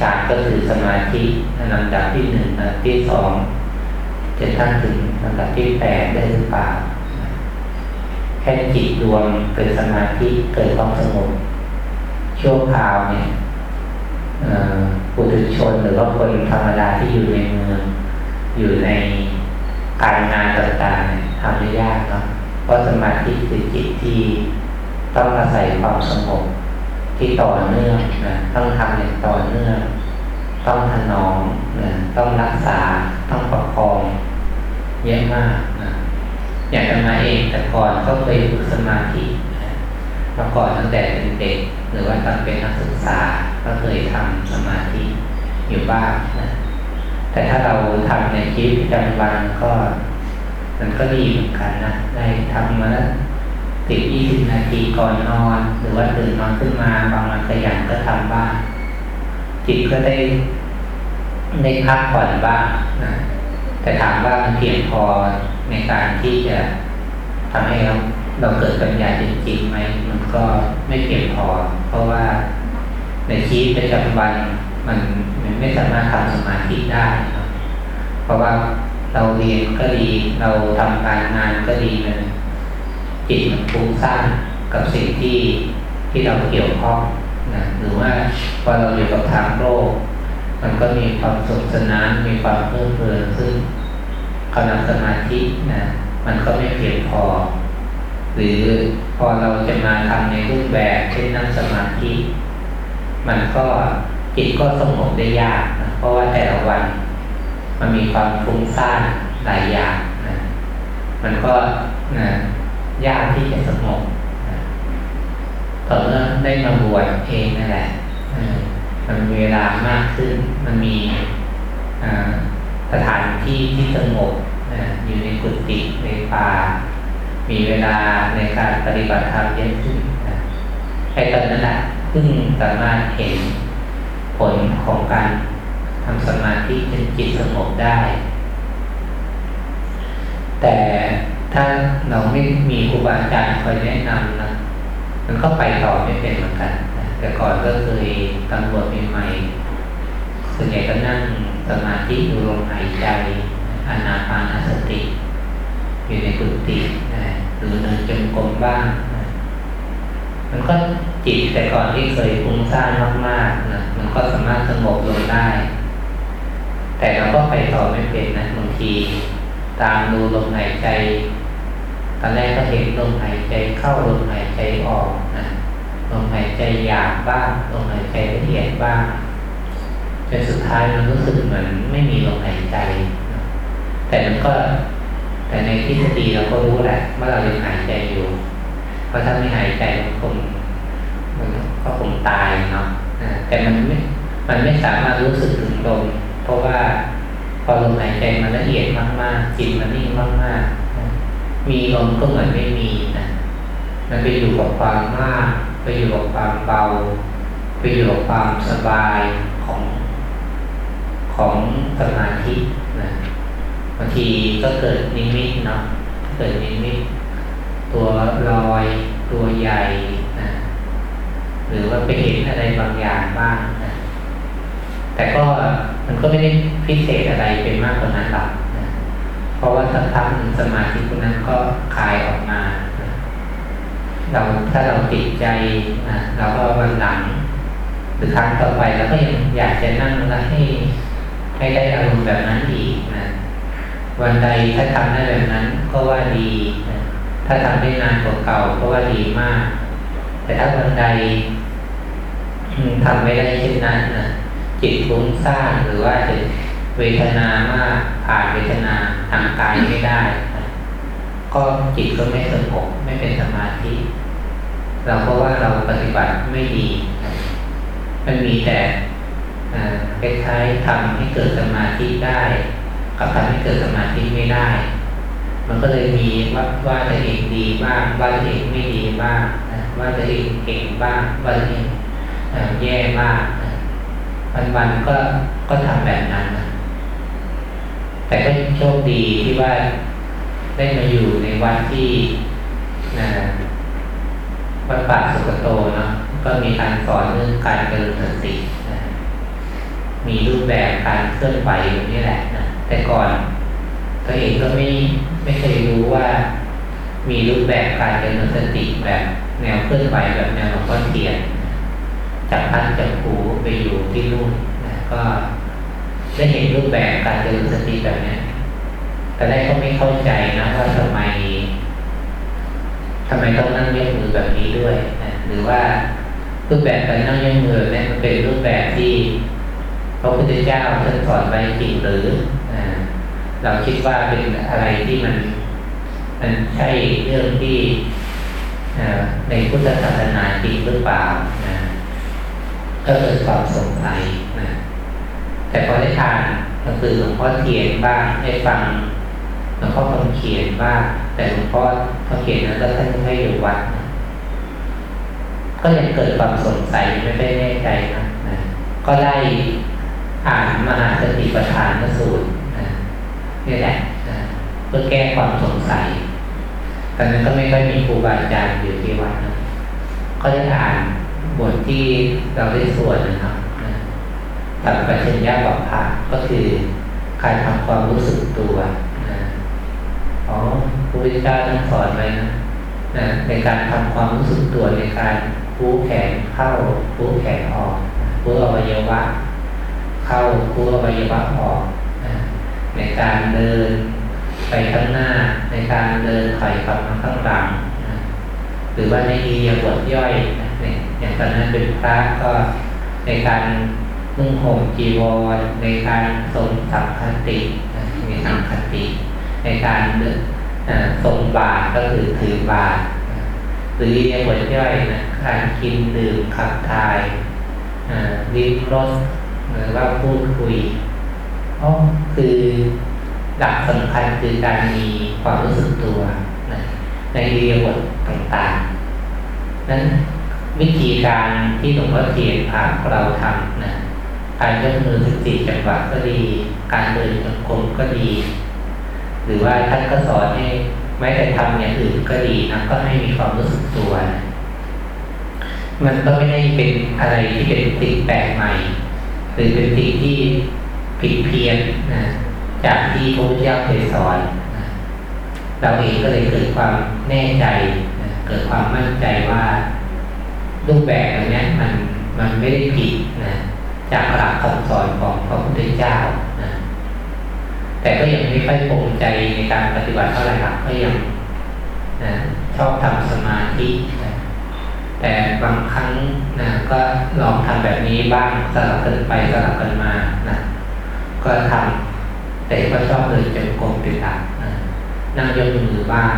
ฌานก็คือสมาธิลำดับที่หนึ่งลำดับที่สองจะทั้งถึงลำดับที่แปดได้หรือเปล่าแค่จิตรวมเกิดสมาธิเกิดความสงบชั่วคราวเนี่ยปุถุชนหรือว่าคนธรรมดาที่อยู่ในเมือง อยู่ในการงานต่างๆทำได้ยากเนาะเพราะสมาธิคือจิตที่ต้องอาศัยความสงบ ที่ต่อเนื่องนะต้องทำอย่างต่อเนื่องต้องถนอมนะต้องรักษาต้องประคองเยอะมากนะอย่างธรรมาเองแต่ก่อนก็เคยฝึกสมาธิมาก่อนตั้งแต่เป็นเด็กหรือว่าตอนเป็นนักศึกษาก็เคยทำสมาธิอยู่บ้างนะแต่ถ้าเราทำในชีวิตประจำวันก็ มันก็ดีเหมือนกันนะได้ทำมาแล้ว สิบยี่สิบนาทีก่อนนอน หรือว่าตื่นนอนขึ้นมาบางวันขยันก็ทำบ้างจิตก็ได้ได้พักผ่อนบ้างนะแต่ถามว่ามันเพียงพอในการที่จะทำให้เราเราเกิดปัญญาจริงๆไหมมันก็ไม่เพียงพอ เพราะว่าในชีวิตประจำวันมันมันไม่สามารถทำสมาธิได้ เพราะว่าเราเรียนก็ดี เราทำการงานก็ดีมัน จิตมันฟุ้งซ่านกับสิ่งที่ที่เราเกี่ยวข้องนะหรือว่าพอเราอยู่กับทางโลก มันก็มีความสุขสนานมีความเพลิดเพลินซึ่งกำลังสมาธินะมันก็ไม่เพียงพอ หรือพอเราจะมาทำในรูปแบบเช่นนั่งสมาธิ มันก็จิตก็สงบได้ยากนะเพราะว่าแต่ละวัน มันมีความฟุ้งซ่านหลายอย่างนะมันก็นะ ยากที่จะสงบต่อเมื่อได้มาบวชเองนั่นแหละมันมีเวลามากขึ้น มันมีสถานที่ที่สงบอยู่ในกุฏิในป่า มีเวลาในการปฏิบัติธรรมเยอะขึ้นไอ้ตอนนั้นแหละเพิ่งสามารถเห็นผลของการทำสมาธิจนจิตสงบได้ แต่ ถ้าเราไม่มีครูบาอาจารย์คอยแนะนำนะมันก็ไปต่อไม่เป็นเหมือนกันแต่ก่อนก็เคยตำรวจใหม่ๆส่วนใหญ่ก็นั่งสมาธิดูลมหายใจอานาปานสติ อยู่ในกุฏิหรือเดินจงกรมบ้างมันก็จิตแต่ก่อนที่เคยฟุ้งซ่านมากๆนะมันก็สามารถสงบลงได้ แต่เราก็ไปต่อไม่เป็นนะบางที ตามดูลมหายใจตอนแรกก็เห็นลมหายใจเข้าลมหายใจออกนะลมหายใจหยาบบ้างลมหายใจละเอียดบ้างจนสุดท้ายมันรู้สึกเหมือนไม่มีลมหายใจ แต่มันก็ แต่ในทฤษฎีเราก็รู้แหละว่าเรายังหายใจอยู่เพราะถ้าไม่หายใจมันคงมันก็คงตายเนาะแต่มันไม่ มันไม่สามารถรู้สึกถึงลมเพราะว่า พอลมหายใจมันละเอียดมากๆจิตมันนิ่งมากๆมีลมก็เหมือนไม่มีนะมันไปอยู่กับความมาก ไปอยู่กับความเบา ไปอยู่กับความสบายของของสมาธินะบางทีก็เกิดนิมิตเนาะเกิดนิมิตตัวลอยตัวใหญ่นะหรือว่าไปเห็นอะไรบางอย่างบ้างนะแต่ก็ มันก็ไม่ได้พิเศษอะไรเป็นมากกว่านั้นหรอกเพราะว่าสักพักสมาธิพวกนั้นก็คลายออกมา เราถ้าเราติดใจนะเราก็วันหลังหรือครั้งต่อไปเราก็ยังอยากจะนั่งแล้วให้ให้ได้อารมณ์แบบนั้นอีกนะวันใดถ้าทำได้แบบนั้นก็ว่าดีนะถ้าทำได้นานกว่าเก่าก็ว่าดีมาก แต่ถ้าวันใดทำไม่ได้เช่นนั้นนะ จิตฟุ้งซ่านหรือว่าจะเวทนามากผ่านเวทนาทางกายไม่ได้ ก็จิตก็ไม่สงบไม่เป็นสมาธิ เราก็ว่าเราปฏิบัติไม่ดีมันมีแต่คล้ายๆทำให้เกิดสมาธิได้กับทำให้เกิดสมาธิไม่ได้ มันก็เลยมีว่าว่าตัวเองดีบ้างว่าตัวเองไม่ดีบ้างว่าตัวเองเก่งบ้างว่าตัวเองแย่บ้าง วันก็ก็ทำแบบนั้นนะแต่ก็โชคดีที่ว่าได้มาอยู่ในวัดที่นะวัดป่าสุกโตเนาะก็มีการสอนเรื่องการเจริญสตินะมีรูปแบบการเคลื่อนไหวอยู่นี่แหละนะแต่ก่อนตัวเองก็ไม่ไม่เคยรู้ว่า มีรูปแบบการเจริญสติแบบแนวเคลื่อนไหวแบบแนวหลวงพ่อเทียน จากพันจากครูไปอยู่ที่นู่นนะก็ได้เห็นรูปแบบการเจริญสติแบบนี้แต่แรกก็ไม่เข้าใจนะว่าทำไมทำไมต้องนั่งยกมือแบบนี้ด้วยนะหรือว่ารูปแบบการนั่งยกมือเนี่ยมันเป็นรูปแบบที่พระพุทธเจ้าท่านสอนไว้จริงหรือเราคิดว่าเป็นอะไรที่มันมันใช่เรื่องที่ในพุทธศาสนาจริงหรือเปล่านะ ก็เกิดความสงสัยนะแต่พอได้ทานหนังสือหลวงพ่อเทียนบ้างได้ฟังหลวงพ่อคำเขียนบ้างแต่หลวงพ่อคำเขียนนั้นก็ท่านไม่อยู่วัดนะก็ยังเกิดความสงสัยไม่ได้แน่ใจนะนะก็ได้อ่านมหาสติปัฏฐานสูตรนะนี่แหละนะเพื่อแก้ความสงสัยตอนนั้นก็ไม่ค่อยมีครูบาอาจารย์อยู่ที่วัดนะก็ได้อ่าน บทที่เราได้สวดนะครับตัดปัญญาบัพพะก็คือการทำความรู้สึกตัวนะอ๋อพระพุทธเจ้าท่านสอนไว้นะนะในการทำความรู้สึกตัวในการพูแขนเข้าพูแขนออกพูอวัยวะ เข้าพูอวัยวะออกนะในการเดินไปข้างหน้า ในการเดินถอยกลับมาข้างหลังนะหรือว่าในอียบทย่อยนะ อย่างตอนนั้นเป็นพระก็ในการนุ่งห่มจีวรในการทรงสังคติในสังคติ ในการทรงบาตรก็คือถือบาตรหรือในบทย่อยนะการกินดื่มขับถ่ายลิ้มรสหรือว่าพูดคุยอ๋อคือหลักสำคัญคือการมีความรู้สึกตัวนะในเรียบทต่างๆนั้น วิธีการที่หลวงพ่อเทียนพาเราทำนะการยกมือสิบสี่จังหวะก็ดี การเดินจงกรมก็ดี หรือว่าท่านก็สอนให้ไม่แต่ทำอย่างอื่นก็ดีนะก็ให้มีความรู้สึกตัว มันก็ไม่ได้เป็นอะไรที่เป็นสิ่งแปลกใหม่ หรือเป็นสิ่งที่ผิดเพี้ยนนะจากที่พระพุทธเจ้าเคยสอนเราเองก็เลยเกิดความแน่ใจ เกิดความมั่นใจว่า รูปแบบอันนี้มันมันไม่ได้ผิดนะจากหลักคำสอนของพระพุทธเจ้านะแต่ก็ยังไม่ค่อยภูมิใจในการปฏิบัติเท่าไหร่ครับก็ยังนะชอบทำสมาธินะแต่บางครั้งนะก็ลองทำแบบนี้บ้างสลับกันไปสลับกันมานะก็ทำแต่ก็ชอบเดินจงกรมเป็นหลักนะนั่งยกมือบ้าง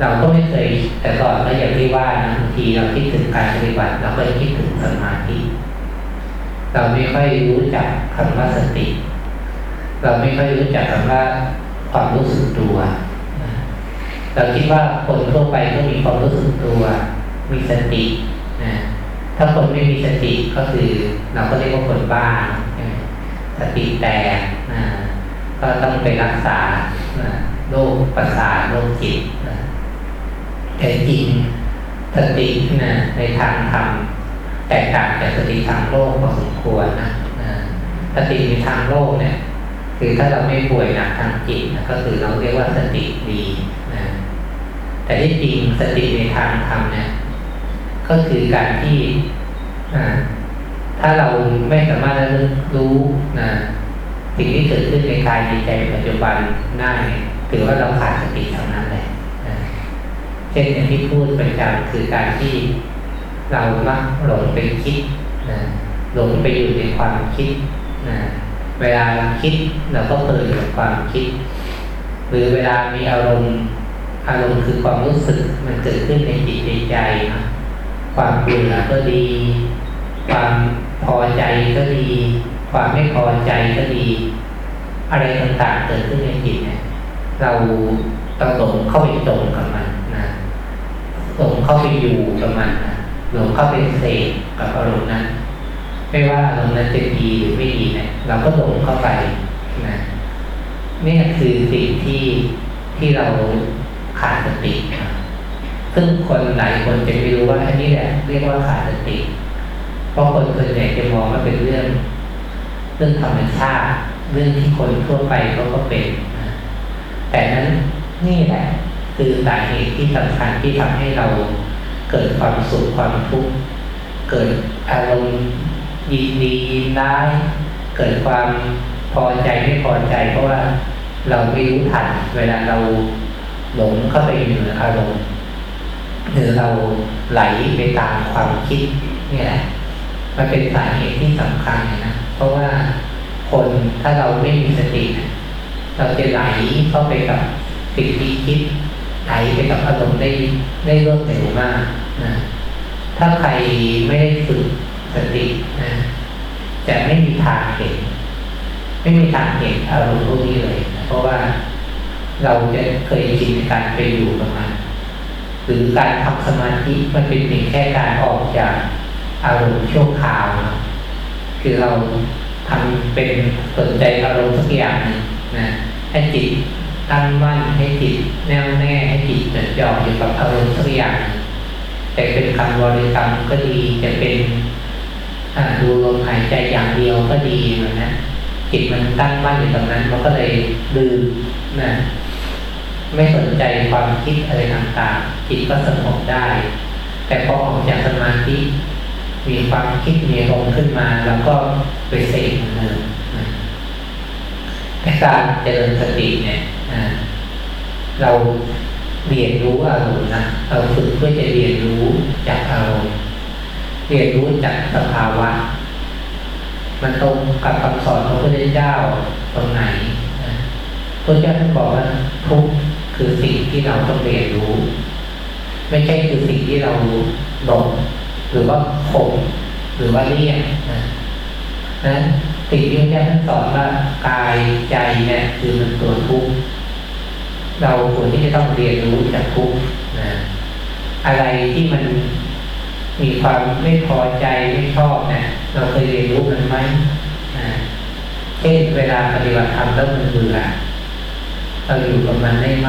เราก็ไม่เคยแต่ก่อนก็อย่างที่ว่านะบางทีเราคิดถึงการปฏิบัติเราก็คิดถึงสมาธิเราไม่ค่อยรู้จักคำว่าสติ เราไม่ค่อยรู้จักคำว่าความรู้สึกตัวเราคิดว่าคนทั่วไปก็มีความรู้สึกตัว มีสตินะถ้าคนไม่มีสติก็คือเราก็เรียกว่าคนบ้าสติแตกนะก็ก็ต้องไปรักษาโรคประสาทโรคจิตนะ แต่จริงสตินะในทางธรรมแตกต่างจากสติทางโลกพอสมควรนะสติในทางโลกเนี่ย คือถ้าเราไม่ป่วยหนักทางจิตก็คือเราเรียกว่าสติดีนะแต่ที่จริงสติในทางธรรมเนี่ย ก็คือการที่ถ้าเราไม่สามารถรู้นะสิ่งที่เกิดขึ้นในกายในใจปัจจุบันได้ถือว่าเราขาดสติเท่านั้น เช่นอย่างที่พูดประจำคือการที่เรามักหลงไปคิดนะหลงไปอยู่ในความคิดนะเวลาคิดเราก็เปิดกับความคิด หรือเวลามีอารมณ์อารมณ์คือความรู้สึกมันเกิดขึ้นในจิตในใจนะความเบื่อก็ดี ความพอใจก็ดี ความไม่พอใจก็ดี อะไรต่างๆเกิดขึ้นในจิตเนี่ยเราต้องหลงเข้าไปตรงกับมัน นะหลงเข้าไปอยู่กับมันนะหลงเข้าไปเสกกับอารมณ์นั้น ไม่ว่าอารมณ์นั้นจะดีหรือไม่ดีเนี่ยเราก็หลงเข้าไปนะนี่คือสิ่งที่ที่เราขาดสติซึ่งคนหลายคนจะไม่รู้ว่าอันนี้แหละเรียกว่าขาดสติ เพราะคนส่วนใหญ่จะมองว่าเป็นเรื่อง เรื่องธรรมชาติเรื่องที่คนทั่วไปเขาก็เป็นแต่นั้นนี่แหละ คือสาเหตุที่สำคัญที่ทำให้เราเกิดความสุขความทุกข์เกิดอารมณ์ยินดียินร้าย เกิดความพอใจไม่พอใจ เพราะว่าเราไม่รู้ทันเวลาเราหลงเข้าไปอยู่ในอารมณ์หรือเราไหลไปตามความคิดนี่แหละมันเป็นสาเหตุที่สำคัญนะเพราะว่าคนถ้าเราไม่มีสติ เราจะไหลเข้าไปกับสิ่งที่คิด ไหลไปกับอารมณ์ได้ได้รวดเร็วมากนะถ้าใครไม่ได้ฝึกสตินะจะไม่มีทางเห็น ไม่มีทางเห็นอารมณ์พวกนี้เลยนะเพราะว่าเราจะเคยชินการไปอยู่กับมันหรือการทำสมาธิมันเป็นเพียงแค่การออกจากอารมณ์ชั่วคราวนะคือเราทำเป็นสนใจอารมณ์สักอย่างนึ่งนะให้จิต ตั้งมั่นให้จิตแน่วแน่ให้จิตจดจ่ออยู่กับอารมณ์สักอย่างแต่เป็นคำบริกรรมก็ดีจะเป็นดูลมหายใจอย่างเดียวก็ดีเหมือนนะจิตมันตั้งมั่นอยู่ตรงนั้นมันก็เลยลืมนะไม่สนใจความคิดอะไรต่างๆจิตก็สงบได้ แต่พอออกจากสมาธิมีความคิดมีลมขึ้นมา แล้วก็ไปเสกมันเลยการเจริญสติเนี่ย เราเรียนรู้อารมณ์นะเราฝึกเพื่อจะเรียนรู้จากอารมณ์เรียนรู้จากสภาวะ มันตรงกับคำสอนของพระเจ้าตรงไหนพระเจ้าท่านบอกว่าทุกคือสิ่งที่เราต้องเรียนรู้ ไม่ใช่คือสิ่งที่เราหลงหรือว่าข่มหรือว่าเรียกนะนะสิ่งที่พระเจ้าท่านสอนว่ากายใจเนี่ยคือมันตัวทุกข์ เราควรที่จะต้องเรียนรู้จากทุกนะอะไรที่มันมีความไม่พอใจไม่ชอบเนะี่ยเราเคยเรียนรู้มันไหมนะเช่นเวลาปฏิบัติธรรมแล้วมันเบื่อเราอยู่กับมันได้ไหม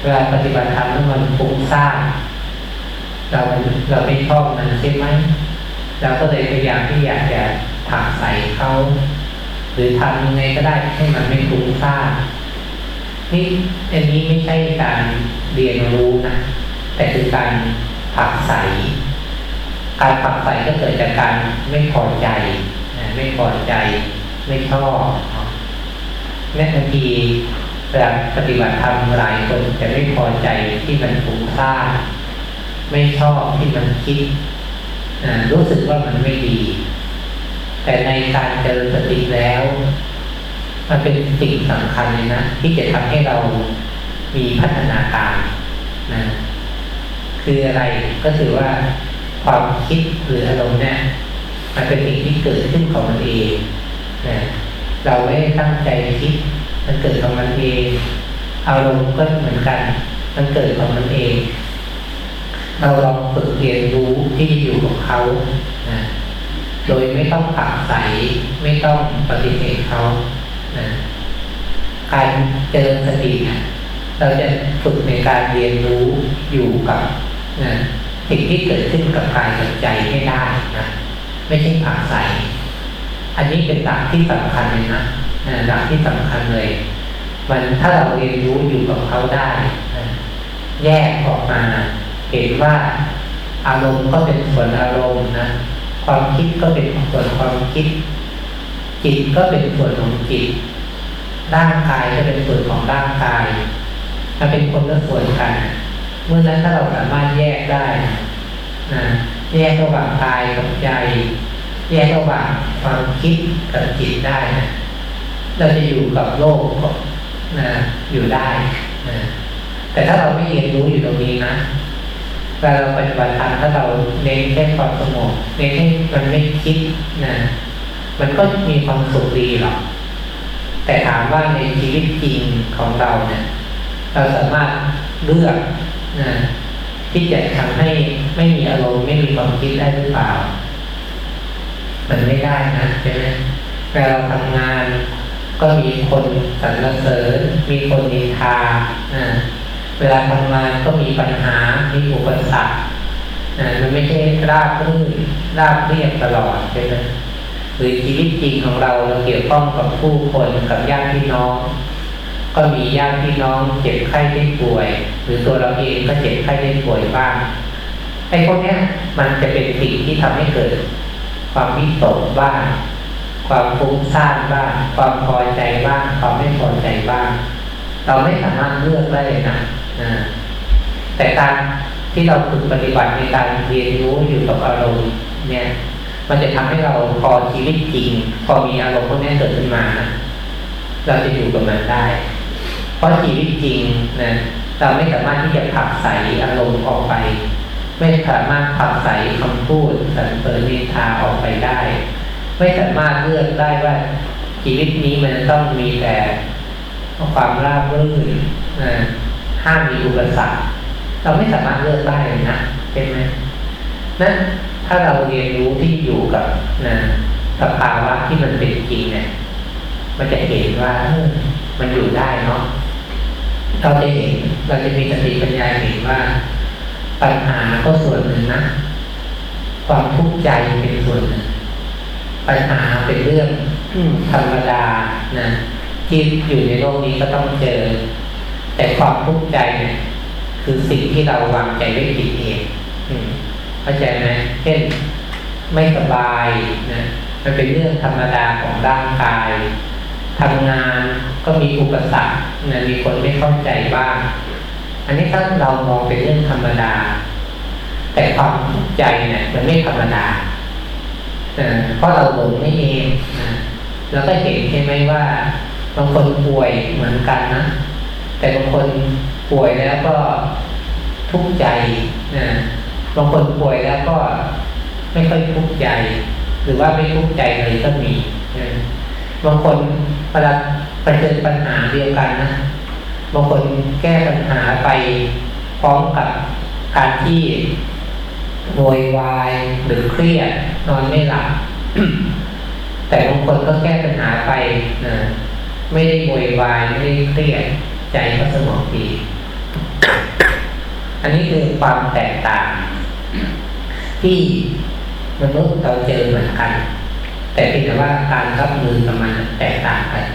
เวลาปฏิบัติธรรมแล้วมันฟุ้งซ่านเราเราไม่ชอบมันใช่ไหมเราก็เลยพยายามที่อยากจะถักใส่เขาหรือทำยังไงก็ได้ให้มันไม่ฟุ้งซ่าน นี่อันนี้ไม่ใช่การเรียนรู้นะ แต่คือการผักใส การผักใสก็เกิดจากการไม่พอใจไม่พอใจไม่ชอบแม้บางทีเวลาปฏิบัติธรรมหลายคนจะไม่พอใจที่มันฟุ้งซ่านไม่ชอบที่มันคิดรู้สึกว่ามันไม่ดี แต่ในการเจริญสติแล้ว มันเป็นสิ่งสำคัญเลยนะที่จะทำให้เรามีพัฒนาการนะคืออะไรก็คือว่าความคิดหรืออารมณ์เนี่ยมันเป็นสิ่งที่เกิดขึ้นของมันเองนะเราไม่ตั้งใจคิด มันเกิดของมันเอง อารมณ์ก็เหมือนกัน มันเกิดของมันเอง เราลองฝึกเรียนรู้ที่อยู่ของเขานะโดยไม่ต้องผักใสไม่ต้องปฏิเสธเขา การเจริญสติเนี่ยเราจะฝึกในการเรียนรู้อยู่กับนะสิ่งที่เกิดขึ้นกับกายกับใจให้ได้นะไม่ใช่ผักใสอันนี้เป็นหลักที่สำคัญเลยนะหลักที่สำคัญเลย มันถ้าเราเรียนรู้อยู่กับเขาได้นะแยกออกมาเห็นว่าอารมณ์ก็เป็นส่วนอารมณ์นะความคิดก็เป็นส่วนความคิด จิตก็เป็นส่วนของจิต ร่างกายก็เป็นส่วนของร่างกายถ้าเป็นคนละส่วนกัน เมื่อนั้นถ้าเราสามารถแยกได้นะแยกระหว่างกายกับใจ แยกระหว่างความคิดกับจิตได้นะเราจะอยู่กับโลกนะอยู่ได้นะแต่ถ้าเราไม่เรียนรู้อยู่ตรงนี้นะเวลาเราปฏิบัติธรรมถ้าเราเน้นแค่ความสงบเน้นให้มันไม่คิดนะ มันก็มีความสุขดีหรอกแต่ถามว่าในชีวิตจริงของเราเนี่ย เราสามารถเลือกนะที่จะทำให้ไม่มีอารมณ์ไม่มีความคิดได้หรือเปล่า มันไม่ได้นะใช่ไหมเวลาเราทำงาน ก็มีคนสรรเสริญมีคนนินทาเวลาทำงานก็มีปัญหา มีอุปสรรคมันไม่ใช่ราบรื่นราบเรียบตลอดใช่ไหม หรือชีวิตจริงของเราเราเกี่ยวข้องกับผู้คนกับญาติพี่น้อง ก็มีญาติพี่น้องเจ็บไข้ได้ป่วย หรือตัวเราเองก็เจ็บไข้ได้ป่วยบ้างไอ้พวกนี้มันจะเป็นสิ่งที่ทำให้เกิด ความวิตกบ้างความฟุ้งซ่านบ้างความพอใจบ้างความไม่พอใจบ้างเราไม่สามารถเลือกได้เลยนะแต่การที่เราฝึกปฏิบัติในการเรียนรู้อยู่กับอารมณ์เนี่ย มันจะทำให้เราพอชีวิตจริง พอมีอารมณ์พวกนี้เกิดขึ้นมา เราจะอยู่กับมันได้ เพราะชีวิตจริงนะเราไม่สามารถที่จะผักใสอารมณ์ออกไป ไม่สามารถผักใสคำพูดสรรเสริญนินทาออกไปได้ ไม่สามารถเลือกได้ว่าชีวิตนี้มันต้องมีแต่ความราบรื่นนะห้ามมีอุปสรรคเราไม่สามารถเลือกได้เลยนะเห็นไหมนั้น ถ้าเราเรียนรู้ที่อยู่กับนะสภาวะที่มันเป็นจริงเนี่ยมันจะเห็นว่ามันอยู่ได้เนาะเราจะเห็นเราจะมีสติปัญญาเห็นว่า ปัญหาก็ส่วนหนึ่งนะ ความทุกข์ใจเป็นส่วนหนึ่งปัญหาเป็นเรื่องธรรมดานะที่อยู่ในโลกนี้ก็ต้องเจอ แต่ความทุกข์ใจเนี่ยคือสิ่งที่เราวางใจไว้ผิดเอง เข้าใจไหมเช่นไม่สบายนะมันเป็นเรื่องธรรมดาของร่างกายทำงานก็มีอุปสรรคนะมีคนไม่เข้าใจบ้าง อันนี้ถ้าเรามองเป็นเรื่องธรรมดา แต่ความใจเนี่ย มันไม่ธรรมดาเพราะเราหลงไม่เองนะแล้วก็เห็นใช่ไหมว่าบางคนป่วยเหมือนกันนะ แต่บางคนป่วยแล้วก็ทุกข์ใจนะ บางคนป่วยแล้วก็ไม่ค่อยทุกข์ใจ หรือว่าไม่ทุกข์ใจเลยก็มีบางคนเวลาไปเจอปัญหาเดียวกันนะบางคนแก้ปัญหาไปพร้อมกับการที่โวยวายหรือเครียดนอนไม่หลับแต่บางคนก็แก้ปัญหาไปนะไม่ได้โวยวายไม่ได้เครียดใจก็สงบดี อันนี้คือความแตกต่าง ที่มนุษย์เราเจอเหมือนกัน แต่เพียงแต่ว่าการรับมือกับมันแตกต่างกัน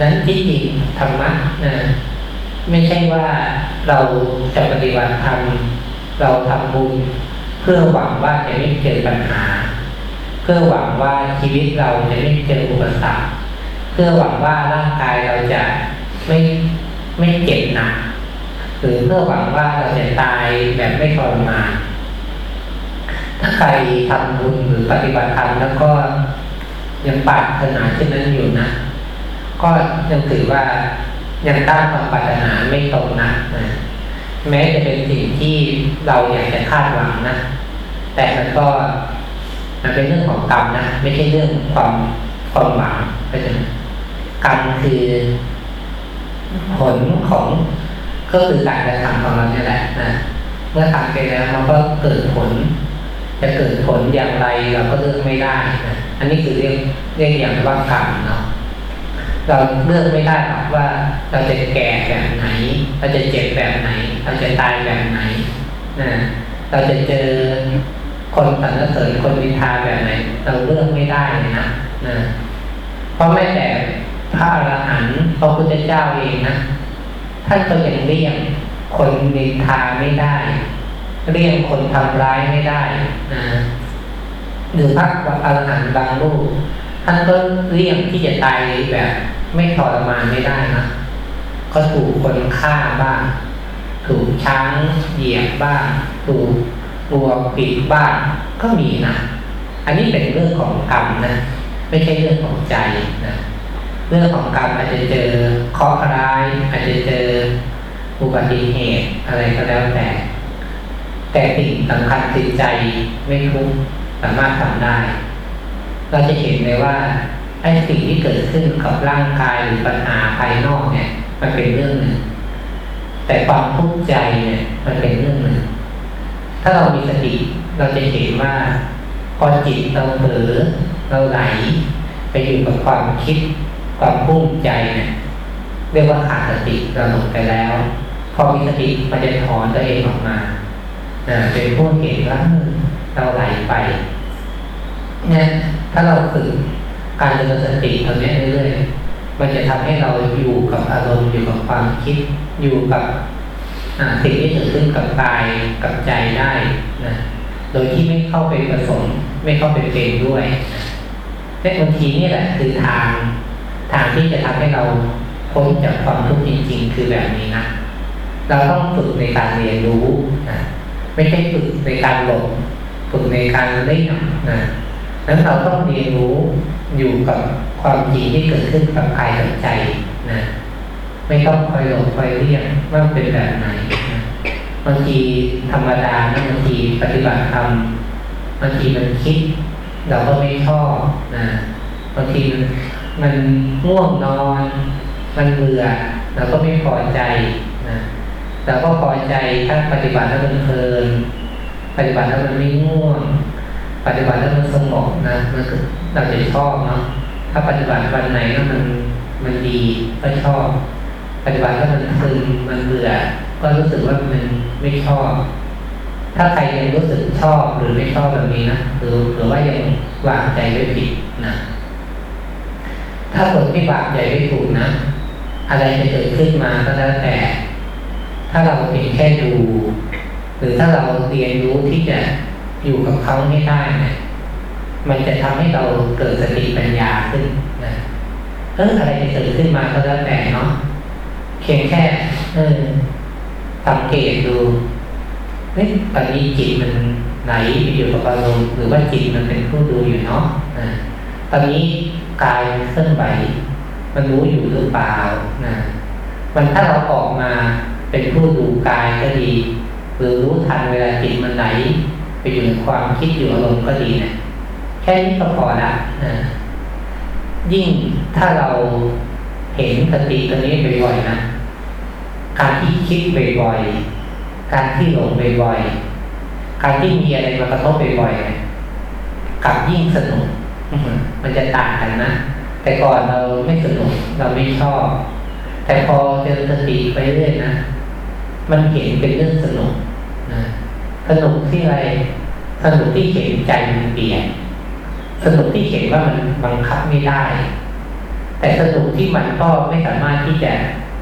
นั้นที่จริงธรรมะนะไม่ใช่ว่าเราจะปฏิบัติธรรมเราทำบุญเพื่อหวังว่าจะไม่เจอปัญหา เพื่อหวังว่าชีวิตเราจะไม่เจออุปสรรคเพื่อหวังว่าร่างกายเราจะไม่ไม่เจ็บหนักหรือเพื่อหวังว่าเราจะตายแบบไม่ทรมาน ถ้าใครทำบุญหรือปฏิบัติธรรมแล้วก็ยังปรารถนาเช่นนั้นอยู่นะ ก็ยังถือว่ายังตั้งความปรารถนาไม่ตรงนะนะแม้จะเป็นสิ่งที่เราอยากจะคาดหวังนะ แต่มันก็มันเป็นเรื่องของกรรมนะ ไม่ใช่เรื่องความความหวังเพราะฉะนั้นกรรมคือผลของก็คือการกระทำของเราเนี่ยแหละนะเมื่อทำไปแล้วมันก็เกิดผล จะเกิดผลอย่างไรเราก็เลือกไม่ได้นะอันนี้คือเรียกเรียกอย่างว่ากรรมเนาะเราเลือกไม่ได้หรอกว่าเราจะแก่แบบไหน เราจะเจ็บแบบไหน เราจะตายแบบไหนนะเราจะเจอคนสรรเสริญคนวิทาแบบไหน เราเลือกไม่ได้เลยนะนะเพราะแม้แต่พระอรหันต์พระพุทธเจ้าเองนะท่านก็ยังเรียกคนนินทาไม่ได้ เรียกคนทำร้ายไม่ได้นะหรือพระอรหันต์บางรูปท่านก็เรียกที่จะตายแบบไม่ทรมานไม่ได้นะก็ถูกคนฆ่าบ้าง ถูกช้างเหยียบบ้าง ถูกวัวปิดบ้างก็มีนะ อันนี้เป็นเรื่องของกรรมนะ ไม่ใช่เรื่องของใจนะ เรื่องของกรรมอาจจะเจอเคราะห์ร้ายอาจจะเจออุบัติเหตุอะไรก็แล้วแต่ แต่สิ่งสำคัญจิตใจไม่ทุกสามารถทำได้ เราจะเห็นเลยว่าไอ้สิ่งที่เกิดขึ้นกับร่างกายหรือปัญหาภายนอกเนี่ย มันเป็นเรื่องหนึ่ง แต่ความทุกข์ใจเนี่ย มันเป็นเรื่องหนึ่ง ถ้าเรามีสติเราจะเห็นว่าพอจิตเราเผลอเราไหล ไปอยู่กับความคิด ความพุ่งใจเนี่ยเรียกว่าขาดสติเราหลงไปแล้ว พอมีสติมันจะถอนตัวเองออกมา เป็นผู้เห็นว่าเราไหลไปเนี่ยถ้าเราฝึกการเจริญสติตรงนี้เรื่อยๆมันจะทำให้เราอยู่กับอารมณ์อยู่กับความคิดอยู่กับสิ่งที่เกิดขึ้นกับกายกับใจได้นะโดยที่ไม่เข้าไปผสมไม่เข้าไปเป็นด้วยแต่บางทีนี่แหละคือทางทางที่จะทำให้เราพ้นจากความทุกข์จริง ๆ คือแบบนี้นะเราต้องฝึกในการเรียนรู้นะ ไม่ใช่ฝึกในการหลบฝึกในการเล่นนะนั้นเราต้องเรียนรู้อยู่กับความจริงที่เกิดขึ้นกับกายกับใจนะไม่ต้องคอยหลบคอยเรียกว่าเป็นแบบไหนนะบางทีธรรมดานะบางทีปฏิบัติธรรมบางทีมันคิด เราก็ไม่ชอบนะบางทีมันง่วงนอน มันเบื่อเราก็ไม่พอใจ เราก็พอใจถ้าปฏิบัติแล้วมันเพลิน ปฏิบัติแล้วมันไม่ง่วง ปฏิบัติแล้วมันสงบนะมันเราจะชอบเนาะถ้าปฏิบัติวันไหนแล้วมันมันดีก็ชอบ ปฏิบัติแล้วมันซึมมันเบื่อ ก็รู้สึกว่ามันไม่ชอบ ถ้าใครยังรู้สึกชอบหรือไม่ชอบแบบนี้นะหรือหรือว่ายังวางใจไว้ผิดนะถ้าคนที่วางใจไว้ถูกนะ อะไรจะเกิดขึ้นมาก็แล้วแต่ ถ้าเราเพียงแค่ดู หรือถ้าเราเรียนรู้ที่จะอยู่กับเขาให้ได้นะมันจะทำให้เราเกิดสติปัญญาขึ้นนะเอออะไรจะเกิดขึ้นมาก็แล้วแต่เนาะเพียงแค่ เออสังเกตดูเฮ้ยตอนนี้จิตมันไหนไปอยู่กับอารมณ์หรือว่าจิตมันเป็นผู้ดูอยู่เนาะตอนนี้กายเคลื่อนไหวมันรู้อยู่หรือเปล่านะมันถ้าเราออกมา เป็นผู้ดูกายก็ดี หรือรู้ทันเวลาจิตมันไหลไปอยู่ในความคิดอยู่อารมณ์ก็ดีนะแค่นี้ก็พอละนะยิ่งถ้าเราเห็นสติตัวนี้บ่อยๆนะการที่คิดบ่อยๆการที่หลงบ่อยๆการที่มีอะไรมากระทบบ่อยๆกับยิ่งสนุกมันจะต่างกันนะแต่ก่อนเราไม่สนุกเราไม่ชอบ แต่พอเจอสติไปเรื่อยนะ มันเห็นเป็นเรื่องสนุกนะสนุกที่อะไร สนุกที่เห็นใจมันเปลี่ยน สนุกที่เห็นว่ามันบังคับไม่ได้ แต่สนุกที่มันก็ไม่สามารถที่จะ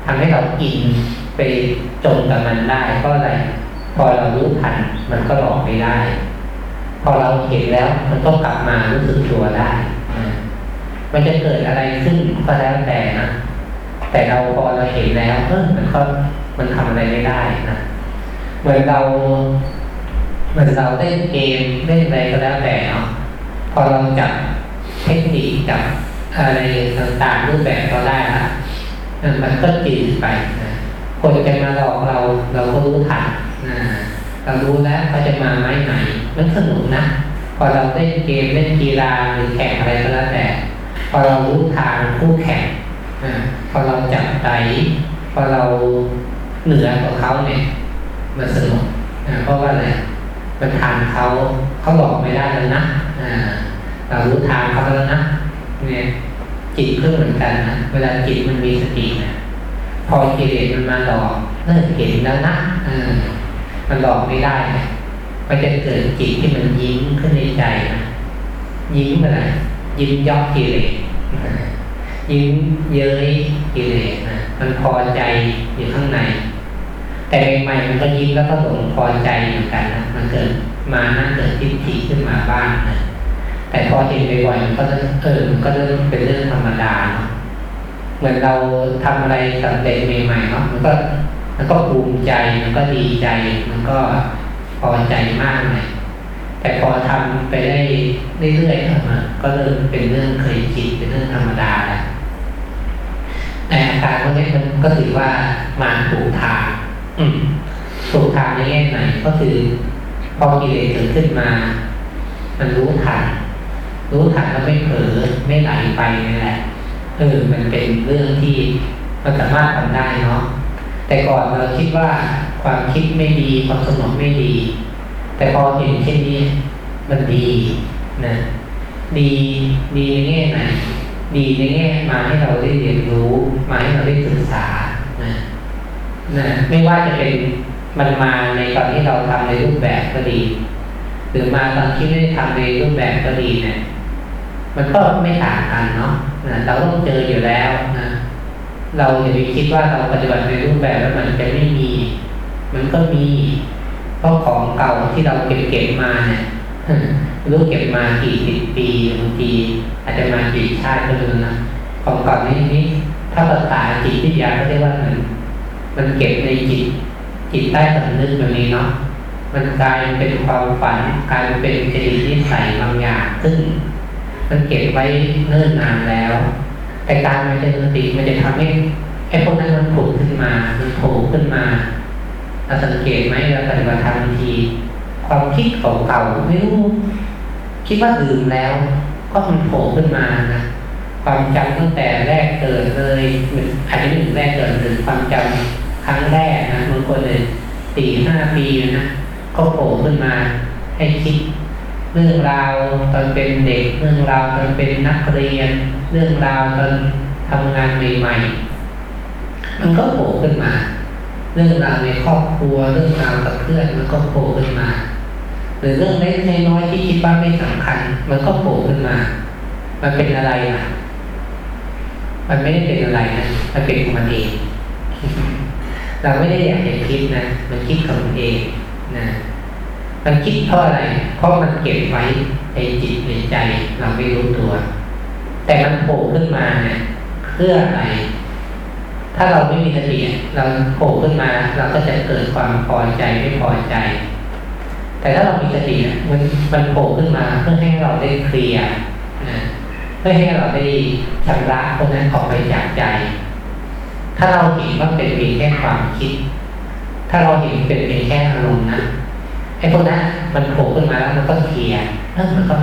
ทำให้เรากินไปจมกับมันได้ก็อะไร พอเรารู้ทันมันก็หลอกไม่ได้ พอเราเห็นแล้วมันก็กลับมารู้สึกตัวได้มันจะเกิดอะไรขึ้นก็แล้วแต่นะแต่เราพอเราเห็นแล้วเออมันก็ มันทำอะไรไม่ได้นะเหมือนเราเหมือนเราเล่นเกมเล่นอะไรก็แล้วแต่เนาะพอเราจับเทคนิคจับอะไรต่างๆรูปแบบเราได้ละมันก็จีนไปนะคนจะมาหลอกเราเราก็รู้ทันนะเรารู้แล้วเขาจะมาไม้ไหนมันสนุกนะพอเราเล่นเกมเล่นกีฬาหรือแข่งอะไรก็แล้วแต่ พอเรารู้ทางคู่แข่งพอเราจับใจพอเรา เหนือกว่าเขาเนี่ยมันสนุกเพราะว่าอะไรมันทางเขาเขาหลอกไม่ได้แล้วนะเรารู้ทางเขาแล้วนะเนี่ยจิตก็เหมือนกันนะเวลาจิตมันมีสตินะพอกิเลสมันมาหลอกเริ่มเห็นแล้วนะอมันหลอกไม่ได้นะมันจะเกิดจิตที่มันยิ้มขึ้นในใจนะยิ้มอะไรยิ้มย่อกิเลสยิ้มเย้ยกิเลสนะมันพอใจอยู่ข้างใน แต่ใหม่ๆมันก็ยิ้มแล้วก็หลงพอใจเหมือนกันนะมันเกิดมานะเกิดทิฏฐิขึ้นมาบ้างนะแต่พอเห็นบ่อยๆมันก็เออมันก็เริ่มเป็นเรื่องธรรมดาเนาะเหมือนเราทำอะไรสำเร็จใหม่ๆเนาะมันก็มันก็ภูมิใจมันก็ดีใจ มันก็พอใจมากเลยแต่พอทำไปได้เรื่อยๆก็เริ่มเป็นเรื่องเคยชินเป็นเรื่องธรรมดาแล้วแต่อาการพวกนี้มันก็ถือว่ามาถูกทาง ถูกทางในแง่ไหนก็คือ พอกิเลสเกิดขึ้นมา มันรู้ทันรู้ทันแล้วไม่เผลอไม่ไหลไปนี่แหละเออมันเป็นเรื่องที่มันสามารถทำได้เนาะแต่ก่อนเราคิดว่าความคิดไม่ดีความสงบไม่ดี แต่พอเห็นเช่นนี้มันดีนะดีดีในแง่ไหน ดีในแง่มาให้เราได้เรียนรู้ มาให้เราได้ศึกษานะ นะไม่ว่าจะเป็นมันมาในตอนที่เราทำในรูปแบบก็ดี หรือมาตอนที่ไม่ได้ทำในรูปแบบก็ดีเนะี่ยมันก็ไม่ต่างกันเนาะนะเราต้องเจออยู่แล้วนะเราอย่าไปคิดว่าเราปฏิบัติในรูปแบบแล้วมันจะไม่มี มันก็มีเพราะของเก่าที่เราเก็บเก็บมาเนี่ยรู้เก็บมากี่สิบปีบางทีอาจจะมากี่ชาติก็ไม่รู้นะของเก่านี้นี่ถ้าภาษาจิตวิทยาเขาเรียกว่าเหมัน มันเก็บในจิตจิตใต้สำนึกแบบนี้เนาะมันกลายเป็นความฝันกลายเป็นจริตนิสัยบางอย่างซึ่งมันเก็บไว้เนิ่นนานแล้ว แต่การมาเจริญสติมันจะทำให้ไอ้พวกนั้นมันผุดขึ้นมามันโผล่ขึ้นมาเราสังเกตไหมเราปฏิบัติธรรมที ความคิดเก่าๆไม่รู้คิดว่าลืมแล้ว ก็มันโผล่ขึ้นมานะความจำตั้งแต่แรกเกิดเลยอาจจะไม่ถึงแรกเกิดหรือความจำ ครั้งแรกนะบางคนเลยสี่ห้าปีนะก็โผล่ขึ้นมาให้คิด เรื่องราวตอนเป็นเด็ก เรื่องราวตอนเป็นนักเรียน เรื่องราวตอนทำงานใหม่ๆมันก็โผล่ขึ้นมา เรื่องราวในครอบครัว เรื่องราวกับเพื่อนมันก็โผล่ขึ้นมา หรือเรื่องเล็กน้อยที่คิดว่าไม่สำคัญ มันก็โผล่ขึ้นมา มันเป็นอะไรอะมันไม่ได้เป็นอะไรนะมันเป็นของมันเอง เราไม่ได้อยากจะคิดนะ มันคิดของมันเองนะมันคิดเพราะอะไร เพราะมันเก็บไว้ในจิตในใจเราไม่รู้ตัว แต่มันโผล่ขึ้นมาเนี่ยเพื่ออะไร ถ้าเราไม่มีสติเราโผล่ขึ้นมา เราก็จะเกิดความพอใจไม่พอใจ แต่ถ้าเรามีสติมันมันโผล่ขึ้นมาเพื่อให้เราได้เคลียร์นะเพื่อให้เราได้ชำระพวกนั้นออกไปจากใจ ถ้าเราเห็นว่าเป็นเพียงแค่ความคิด ถ้าเราเห็นเป็นเพียงแค่อารมณ์นะไอ้พวกนั้นมันโผล่ขึ้นมาแล้วมันก็เคลียร์แล้วมันก็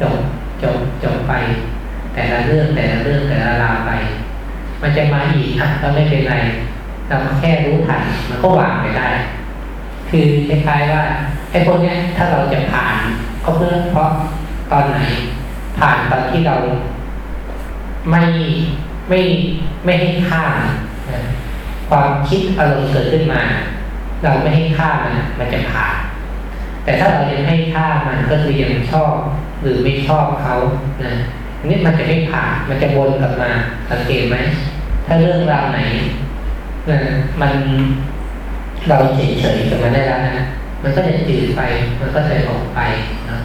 จบจบจบไป แต่ละเรื่องแต่ละเรื่องแต่ละราวไป มันจะมาอีกอะก็ไม่เป็นไรเราแค่รู้ทันมันก็วางไปได้ คือคล้ายๆว่าไอ้พวกนี้ถ้าเราจะผ่านก็เพื่อเพราะตอนไหน ผ่านตอนที่เราไม่ ไม่ไม่ให้ค่าความคิดอารมณ์เกิดขึ้นมา เราไม่ให้ค่ามันมันจะผ่านแต่ถ้าเรายังให้ค่ามันก็คือยังชอบหรือไม่ชอบเขานะนี่มันจะไม่ผ่านมันจะวนกลับมาสังเกตไหมถ้าเรื่องราวไหนนะมันเราเฉยเฉยกับมันได้แล้วนะมันก็จะจืดไป มันก็จะออกไปนะ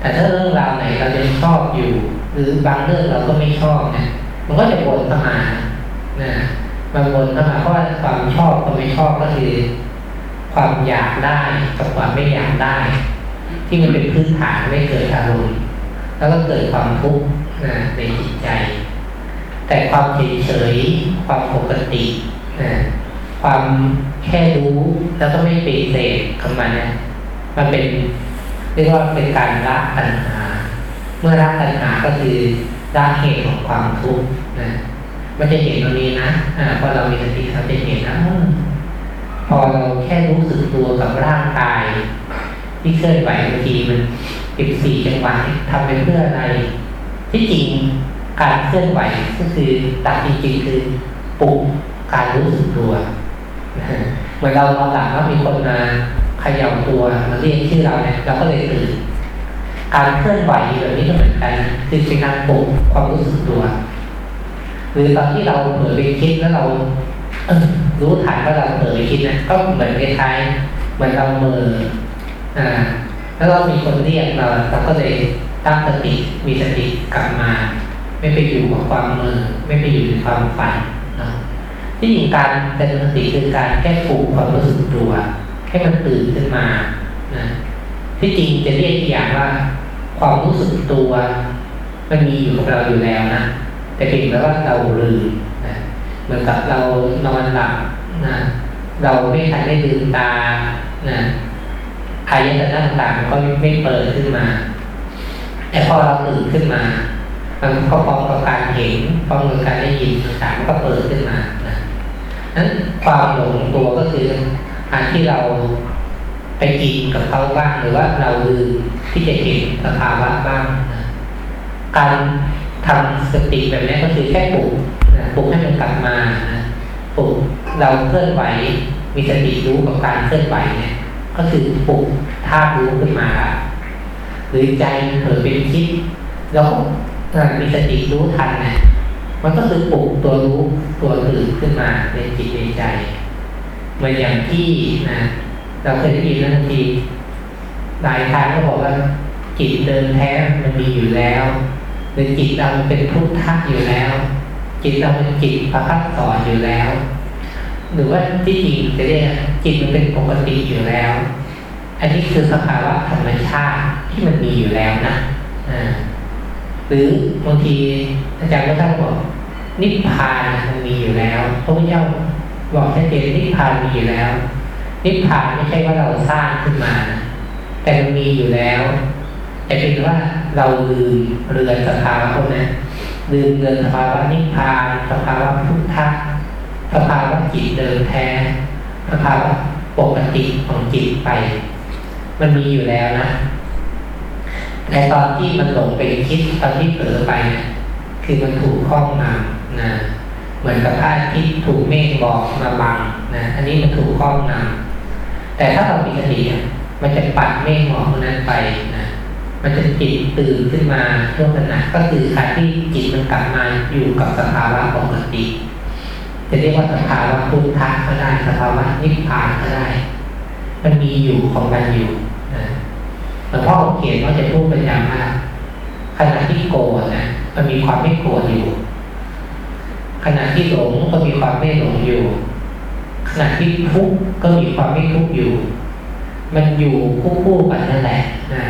แต่ถ้าเรื่องราวไหนเรายังชอบอยู่ หรือบางเรื่องเราก็ไม่ชอบเนี่ย มันก็จะวนเข้ามานะมันวนเข้ามาเพราะว่าความชอบกับไม่ชอบก็คือ ความอยากได้กับความไม่อยากได้ ที่มันเป็นพื้นฐานไม่เกิดอารมณ์แล้วก็เกิดความทุกข์นะในจิตใจ แต่ความเฉยเฉยความปกตินะความแค่รู้แล้วก็ไม่ปฏิเสธกับมันนี่ยมันเป็นเรียกว่าเป็นการละตัณหา เมื่อละตัณหาก็คือ ละเหตุของความทุกข์นะมันจะเห็นตรงนี้นะอ่าพอเรามีสติเราจะเห็นนะพอเราแค่รู้สึกตัวกับร่างกาย ที่เคลื่อนไหวบางทีมันสิบสี่จังหวะทำไปเพื่ออะไร ที่จริงการเคลื่อนไหวก็คือตัดจริงๆคือปลุกการรู้สึกตัวเหมือนเราเราหลับแล้วมีคนมาขย่าตัวมาเรียกชื่อเราเนี่ยเราก็เลยตื่น การเคลื่อนไหวแบบนี้ก็เหมือนกันคือเป็นการปลุกความรู้สึกตัว หรือตอนที่เราเผลอไปคิดแล้วเรารู้ทันว่าเราเผลอไปคิดนะก็เหมือนคล้ายๆเหมือนเราเมืออ่าแล้วเรามีคนเรียกเราเราก็เลยตั้งสติมีสติกลับมา ไม่ไปอยู่กับความเมือ ไม่ไปอยู่ในความฝันนะที่จริงการเจริญสติคือการแก้ปลุกความรู้สึกตัวให้มันตื่นขึ้นมานะที่จริงจะเรียกอย่างว่า ความรู้สึกตัวมันมีอยู่กับเราอยู่แล้วนะแต่เพียงแต่ว่าเราลืมนะเหมือนกับเรานอนหลับนะเราไม่ทันได้ลืมตานะอายตนะต่างๆมันก็ไม่เปิดขึ้นมา แต่พอเราตื่นขึ้นมา มันก็พร้อมกับการเห็นพร้อมกับการได้ยินต่างๆมันก็เปิดขึ้นมานะนั้นความหลงตัวก็คือการที่เราไปกินกับเขาบ้างหรือว่าเราลืม ที่จะเห็นสภาวะบ้างการทำสติแบบนี้ก็คือแค่ปลุกนะปลุกให้มันกลับมานะปลุกเราเคลื่อนไหว มีสติรู้กับการเคลื่อนไหวเนี่ย ก็คือปลุกธารู้ขึ้นมา หรือใจเผลอเป็นคิด แล้วมีสติรู้ทันนะมันก็คือปลุกตัวรู้ตัวตื่นขึ้นมาในจิตในใจเหมือนอย่างที่นะเราเคยได้ยินบางที หลายครั้งก็บอกว่าจิตเดินแท้มันมีอยู่แล้วหรือจิตเราเป็นพุทธะอยู่แล้ว จิตเราเป็นจิตพระคับตสออยู่แล้ว หรือว่าที่จริงจะเรียกจิตมันเป็นปกติอยู่แล้ว อันนี้คือสภาวะธรรมชาติที่มันมีอยู่แล้วนะหรือบางทีอาจารย์ก็ท่านบอกนิพพานมันมีอยู่แล้วพระพุทธเจ้าบอกชัดเจนนิพพานมีอยู่แล้ว นิพพานไม่ใช่ว่าเราสร้างขึ้นมานะ แต่มันมีอยู่แล้ว แต่เป็นว่าเราลืมเรือนสภาวะพวกนั้นลืมเรือนสภาวะนิพพานสภาวะพุทธะสภาวะจิตเดิมแท้สภาวะปกติของจิตไป มันมีอยู่แล้วนะแต่ตอนที่มันหลงไปคิดตอนที่เผลอไปนะคือมันถูกข้องนำนะเหมือนกับพระอาทิตย์ถูกเมฆบอกมาบังนะอันนี้มันถูกข้องนำแต่ถ้าเรามีสติ มันจะปัดเมฆหมอกนั้นไปนะมันจะจิตตื่นขึ้นมาช่วงนั้นก็คือการที่จิตมันกลับมาอยู่กับสภาวะปกติ จะเรียกว่าสภาวะพุทธะก็ได้สภาวะนิพพานก็ได้ มันมีอยู่ของมันอยู่นะหลวงพ่อเขียนว่าจะพูดเป็นอย่างมากขณะที่โกรธนะมันมีความไม่โกรธอยู่ ขณะที่หลงก็มีความไม่หลงอยู่ ขณะที่ทุกข์ก็มีความไม่ทุกข์อยู่ มันอยู่คู่ๆกันนั่นแหละนะ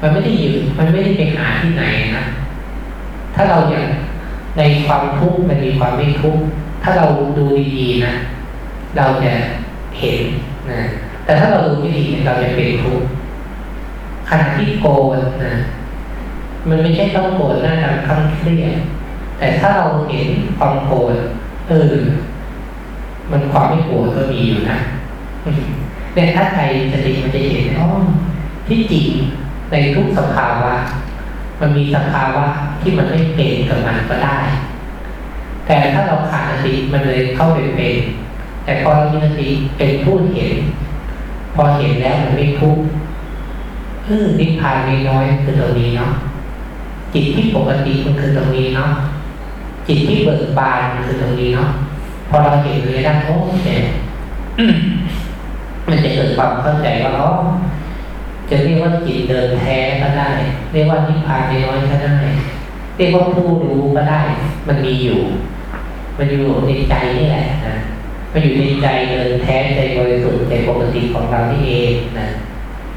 มันไม่ได้อยู่มันไม่ได้ไปหาที่ไหนนะถ้าเราอย่างในความทุกข์มันมีความไม่ทุกข์ถ้าเราดูดีๆนะเราจะเห็นนะแต่ถ้าเราดูไม่ดีเราจะเป็นทุกข์ขณะที่โกรธนะมันไม่ใช่ต้องโกรธหน้าดำคำเครียดแต่ถ้าเราเห็นความโกรธเออมันความไม่โกรธก็มีอยู่นะ เนี่ยถ้าใครสติมันจะเห็นอ๋อที่จริงในทุกสภาวะมันมีสภาวะที่มันไม่เป็นกับมันก็ได้ แต่ถ้าเราขาดสติมันเลยเข้าไปเป็น แต่พอเรามีสติเป็นผู้เห็น พอเห็นแล้วมันไม่ทุกข์เออนิพพานน้อยคือตรงนี้เนาะจิตที่ปกติมันคือตรงนี้เนาะจิตที่เบิกบานมันคือตรงนี้เนาะพอเราเห็นเลยได้โอ้เจ็ มันจะเกิดความเข้าใจว่าอ๋อจะเรียกว่าจิตเดินแท้ก็ได้ เรียกว่านิพพานน้อยก็ได้ เรียกว่าผู้รู้ก็ได้ มันมีอยู่ มันอยู่ในใจนี่แหละนะมันอยู่ในใจเดินแท้ใจบริสุทธิ์ใจปกติของเราที่เองนะ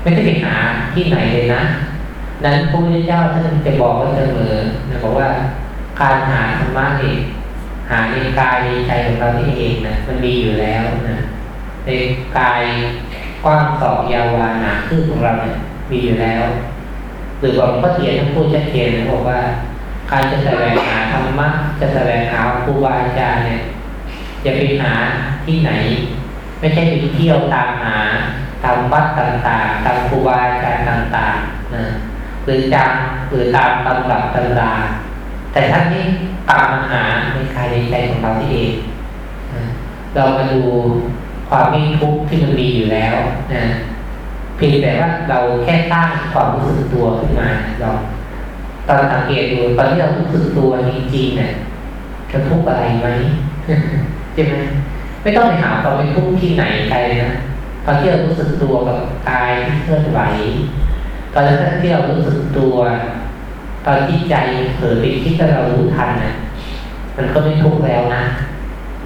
ไม่ได้ไปหาที่ไหนเลยนะนั้นพระพุทธเจ้าท่านจะบอกว่าเสมอนะบอกว่าการหาธรรมะเองหาในกายในใจของเราที่เองนะมันมีอยู่แล้วนะ ในกายกว้างสองยาววาหนาขึ้นของเราเนี่ยมีอยู่แล้ว หรือบอกพระเทียนท่านพูดชัดเจนนะบอกว่า การจะแสวงหาธรรมะจะแสวงหาครูบาอาจารย์เนี่ยจะไปหาที่ไหน ไม่ใช่ไปเที่ยวตามหาตามวัดต่างๆ ตามครูบาอาจารย์ต่างๆนะหรือจำหรือตามตำรับตำราแต่ท่านที่กลับมาหาในกายในใจของเราที่เอง เรามาดู ความไม่ทุกข์ที่มันมีอยู่แล้วนะเพียงแต่ว่าเราแค่ตั้งความรู้สึกตัวขึ้นมาเราตอนสังเกตดูตอนที่เรารู้สึกตัวจริงๆเนี่ยจะทุกข์อะไรไหมใช่ไหมไม่ต้องไปหาความไม่ทุกข์ที่ไหนไกลนะตอนที่เรารู้สึกตัวกับกายที่เคลื่อนไหวตอนที่เรารู้สึกตัว ตอนที่ใจเผลอไปคิดถ้าเรารู้ทันนะมันก็ไม่ทุกข์แล้วนะ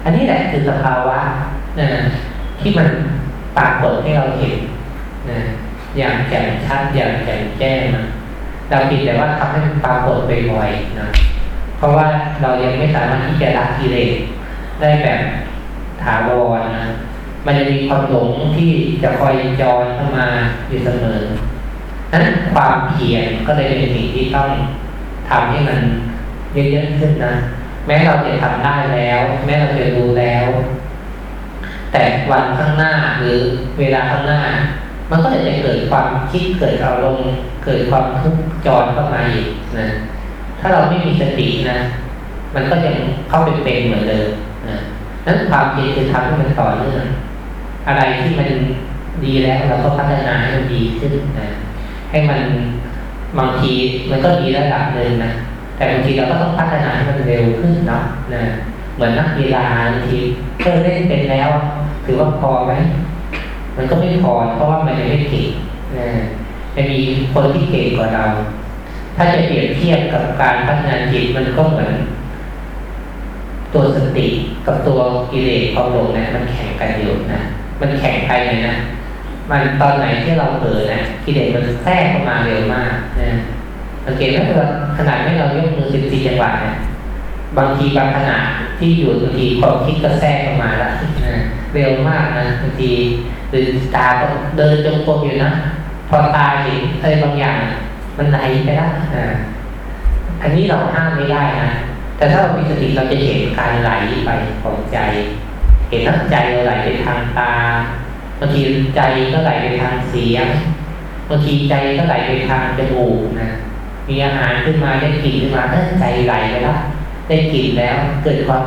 อันนี้แหละคือสภาวะนะ ที่มันปรากฏให้เราเห็นนะอย่างแจ่มชัดอย่างแจ่มแจ้งนะเราผิดแต่ว่าทำให้มันปรากฏบ่อยๆนะเพราะว่าเรายังไม่สามารถที่จะละกิเลสได้แบบถาวรนะมันจะมีความหลงที่จะคอยจอยเข้ามาอยู่เสมอนั้นความเพียรก็เลยเป็นสิ่งที่ต้องทำให้มันเยอะๆขึ้นนะ แม้เราจะทำได้แล้ว แม้เราจะรู้แล้ว แต่วันข้างหน้าหรือเวลาข้างหน้า มันก็จะเกิดความคิดเกิดอารมณ์เกิดความทุกข์จรเข้ามาอีกนะถ้าเราไม่มีสตินะมันก็ยังเข้าไปเป็นเหมือนเดิมนะนั้นความเพียรคือทำให้มันต่อเนื่องอะไรที่มันดีแล้วเราก็พัฒนาให้มันดีขึ้นนะให้มันบางทีมันก็ดีระดับหนึ่งนะแต่บางทีเราก็ต้องพัฒนาให้มันเร็วขึ้นเนาะนะเหมือนนักกีฬาบางทีเพิ่เล่นเป็นแล้ว ถือว่าพอไหมมันก็ไม่พอเพราะว่ามันยังไม่เก่งนะจะมีคนที่เก่งกว่าเรา ถ้าจะเปรียบเทียบกับการพัฒนาจิตมันก็เหมือน ตัวสติกับตัวกิเลสความหลงนี่มันแข่งกันอยู่นะมันแข่งใครเลยนะมันตอนไหนที่เราเผลอนะกิเลสมันแทรกเข้ามาเร็วมากนะสังเกตไหมว่าขนาดไม่เรายกมือสิบสี่จังหวะนี่ยบางทีบางขณะที่อยู่บางทีความคิดก็แทรกเข้ามาแล้วนะ เร็วมากนะบางทีหรือตาก็เดินจงกรมอยู่นะพอตาเห็นอะไรบางอย่าง มันไหลไปแล้วอันนี้เราห้ามไม่ได้นะแต่ถ้าเรามีสติเราจะเห็นการไหลไปของใจ เห็นทั้งใจเราไหลไปทางตาบางทีใจก็ไหลไปทางเสียงบางทีใจก็ไหลไปทางจมูกนะมีอาหารขึ้นมาได้กลิ่นขึ้นมาเออใจไหลไปแล้วได้กลิ่นแล้วเกิดความ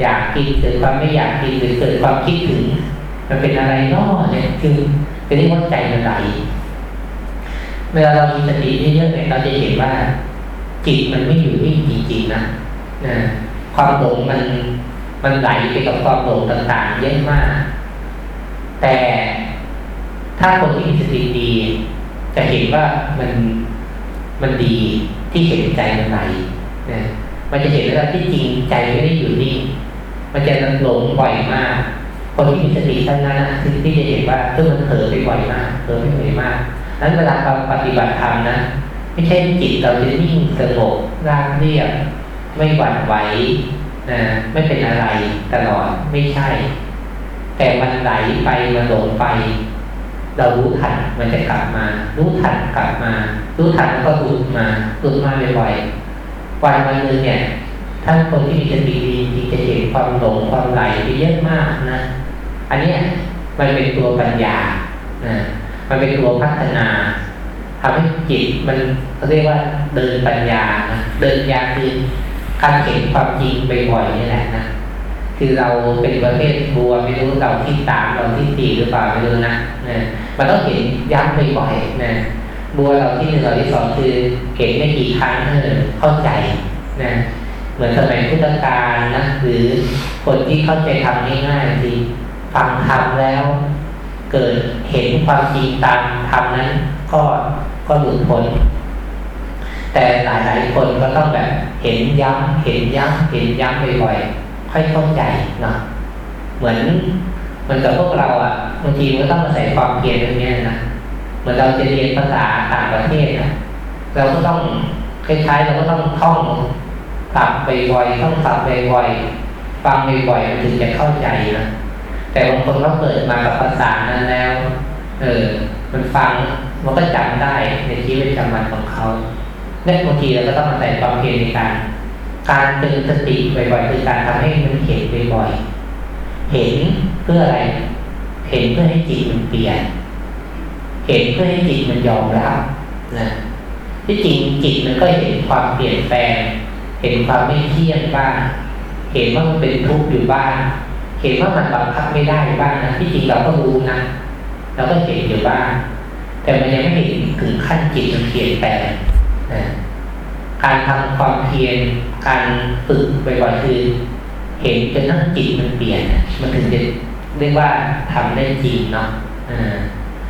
อยากกินเกิดความไม่อยากกินหรือเกิดความคิดถึง มันเป็นอะไรนาะเนี่ยคือเป็นที่ว่าใจมันไหลเวลาเรามีสติเยอะๆเนี่ยเราจะเห็นว่าจิตมันไม่อยู่นิ่งจริงๆนะนะความหลงมันมันไหลไปกับความหลงต่างๆ เยอะมาก แต่ถ้าคนที่มีสติดี จะเห็นว่ามันมันดีที่เห็นใจมันไหลนะมันจะเห็นว่าที่จริงใจไม่ได้อยู่นิ่ง มันจะหลงบ่อยมาก คนที่มีสติท่านนั้นคือที่จะเห็นว่าคือมันเผลอไปบ่อยมากเผลอไปบ่อยมากนั้นเวลาเราปฏิบัติธรรมนะไม่ใช่จิตเราจะนิ่งสงบร่างเรียบไม่หวั่นไหวนะไม่เป็นอะไรตลอดไม่ใช่ แต่มันไหลไปมันหลงไป เรารู้ทันมันจะกลับมา รู้ทันกลับมา รู้ทันก็หลุดมาหลุดมาบ่อยๆวันวันหนึ่งเนี่ยท่านคนที่มีสติดี จะเห็นความหลงความไหลไปเยอะมากนะ อันนี้มันเป็นตัวปัญญานะมันเป็นตัวพัฒนาทำให้จิตมันเขาเรียกว่าเดินปัญญานะเดินญญาคือการเห็นความจริงบ่อยๆนี่แหละนะคือเราเป็นประเภทบัวไม่รู้เราที่ตามเราที่ตีหรือเปล่าไม่รู้นะนะมันต้องเห็นย้ำบ่อยๆนะบัวเราที่หนึ่งเราที่สองคือเห็นไม่กี่ครั้งเท่านั้นเข้าใจนะ เหมือนสมัยพุทธกาลนะหรือคนที่เข้าใจทำง่ายๆสิฟังทำแล้ว เกิดเห็นความจริงตามทำนั้น ก็ก็หลุดพ้นแต่หลายๆคนก็ต้องแบบเห็นย้ำเห็นย้ำเห็นย้ำบ่อยๆค่อยเข้าใจเนาะเหมือนเหมือนกับพวกเราอะบางทีมันก็ต้องมาใส่ความเพียรตรงนี้นะเหมือนเราจะเรียนภาษาต่างประเทศนะเราก็ต้องคล้ายๆเราก็ต้องท่อง สับบ่อยๆต้องสับบ่อยๆฟังบ่อยๆมันถึงจะเข้าใจนะแต่บางคนเขาเกิดมากับภาษานั้นแล้ว เออ มันฟังมันก็จำได้ในชีวิตประจำวันของเขาเนี่ยบางทีเราก็ต้องมาใส่ความเพียรในการ การเตือนสติบ่อยๆคือการทำให้มันเห็นบ่อยๆเห็นเพื่ออะไร เห็นเพื่อให้จิตมันเปลี่ยน เห็นเพื่อให้จิตมันยอมรับนะที่จริงจิตมันก็เห็นความเปลี่ยนแปลง เห็นความไม่เที่ยงบ้าง เห็นว่ามันเป็นทุกข์อยู่บ้าง เห็นว่ามันบังคับไม่ได้บ้างนะที่จริงเราก็รู้นะเราก็เห็นอยู่บ้าง แต่มันยังไม่เห็นถึงขั้นจิตมันเปลี่ยนแปลงนะการทำความเพียรการฝึกบ่อยๆคือ เห็นจนนั่งจิตมันเปลี่ยน มันถึงจะเรียกว่าทำได้จริงเนาะ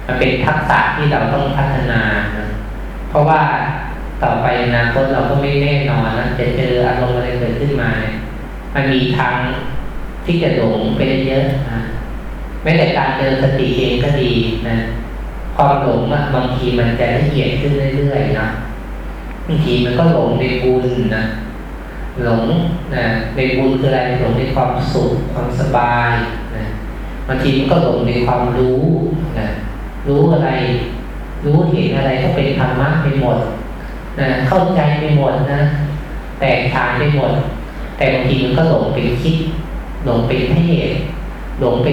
มันเป็นทักษะที่เราต้องพัฒนานะเพราะว่า ต่อไปอนาคตเราก็ไม่แน่นอนนะจะเจออารมณ์อะไรเกิดขึ้นมา มันมีทางที่จะหลงไปเยอะนะแม้แต่การเจอสติเองก็ดีนะความหลงอะบางทีมันจะละเอียดขึ้นเรื่อยๆนะบางทีมันก็หลงในบุญนะหลงนะในบุญคืออะไรหลงในความสุขความสบายนะบางทีมันก็หลงในความรู้นะรู้อะไร รู้เห็นอะไรก็เป็นธรรมะไปหมด นะเข้าใจไปหมดนะ แตกฉานไปหมด แต่บางทีมันก็หลงไปคิด หลงไปเทศหลงไป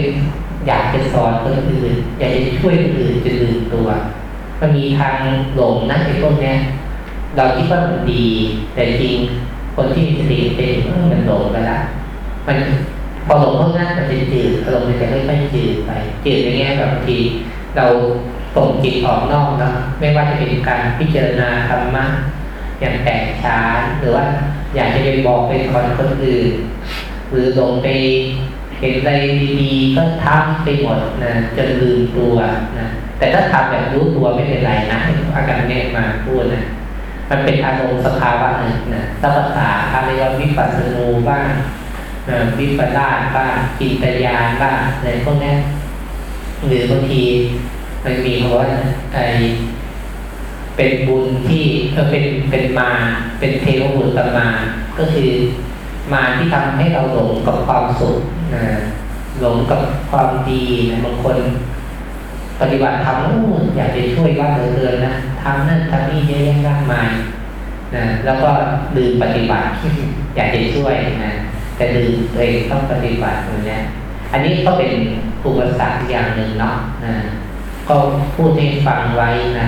อยากจะสอนคนอื่น อยากจะช่วยคนอื่นจะลืมตัว มันมีทางหลงนะไอ้พวกนี้เราคิดว่ามันดี แต่จริงคนที่มีสติเป็นมันหลงไปแล้วมันพอหลงพวกนั้นมันจะจืดอารมณ์มันจะค่อยๆจืดไปจืดในแง่แบบบางทีเรา ส่งจิตออกนอกนะไม่ว่าจะเป็นการพิจารณาธรรมะอย่างแตกฉานหรือว่าอยากจะไปบอกไปสอนคนอื่น หรือลงไปเห็นอะไรดีๆก็ทำไปหมดนะจนลืมตัวนะแต่ถ้าทำแบบรู้ตัวไม่เป็นไรนะอาการเนี้ยมาพูดนะมันเป็นอารมณ์สภาวะหนึ่งนะสัพพะอะไรว่าวิปัสสนูบ้างนะวิปลาสบ้างกินตยานบ้างอะไรพวกนี้หรือบางที มันมีคำว่าไอเป็นบุญที่เออเป็นเป็นมา เป็นเทวบุตรมา ก็คือมาที่ทำให้เราหลงกับความสุขนะหลงกับความดีนะบางคน ปฏิบัติทำโอ้อยากจะช่วยว่าเหลือๆนะทำนั่นทำนี่เยอะแยะมากมายนะแล้วก็ลืมปฏิบัติอยากจะช่วยนะแต่ลืมตัวเองต้องปฏิบัติตรงนี้อันนี้ก็เป็นอุปสรรคอย่างหนึ่งเนาะนะ ก็พูดให้ฟังไว้นะ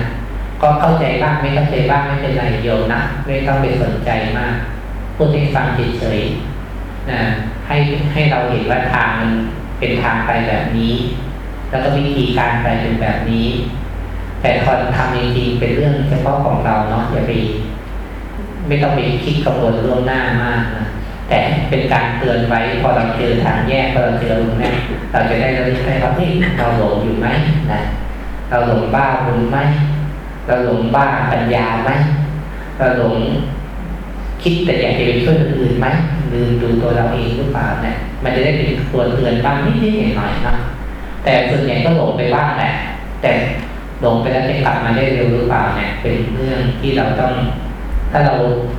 ก็เข้าใจบ้างไม่เข้าใจบ้างไม่เป็นไรโยมนะไม่ต้องไปสนใจมากพูดให้ฟังเฉยๆนะให้ให้เราเห็นว่าทางมันเป็นทางไปแบบนี้ แล้วก็วิธีการไปเป็นแบบนี้ แต่คนทำจริงๆเป็นเรื่องเฉพาะของเราเนาะอย่าไปไม่ต้องไปคิดกังวลล่วงหน้ามากนะแต่เป็นการเตือนไว้พอเราเจอทางแยกพอเราเจอตรงนี้เราจะได้เราได้ว่าที่เราหลงอยู่ไหมนะ เราหลงบ้าบุญไหมเราหลงบ้าปัญญาไหมเราหลงคิดแต่อยากจะไปช่วยคนอื่นไหมลืมดูตัวเราเองหรือเปล่าเนี่ยมันจะได้เป็นตัวเตือนบ้างนิดๆหน่อยๆนะแต่ส่วนใหญ่ก็หลงไปบ้างแหละแต่หลงไปแล้วจะกลับมาได้เร็วหรือเปล่าเนี่ยเป็นเรื่องที่เราต้อง ถ้าเรา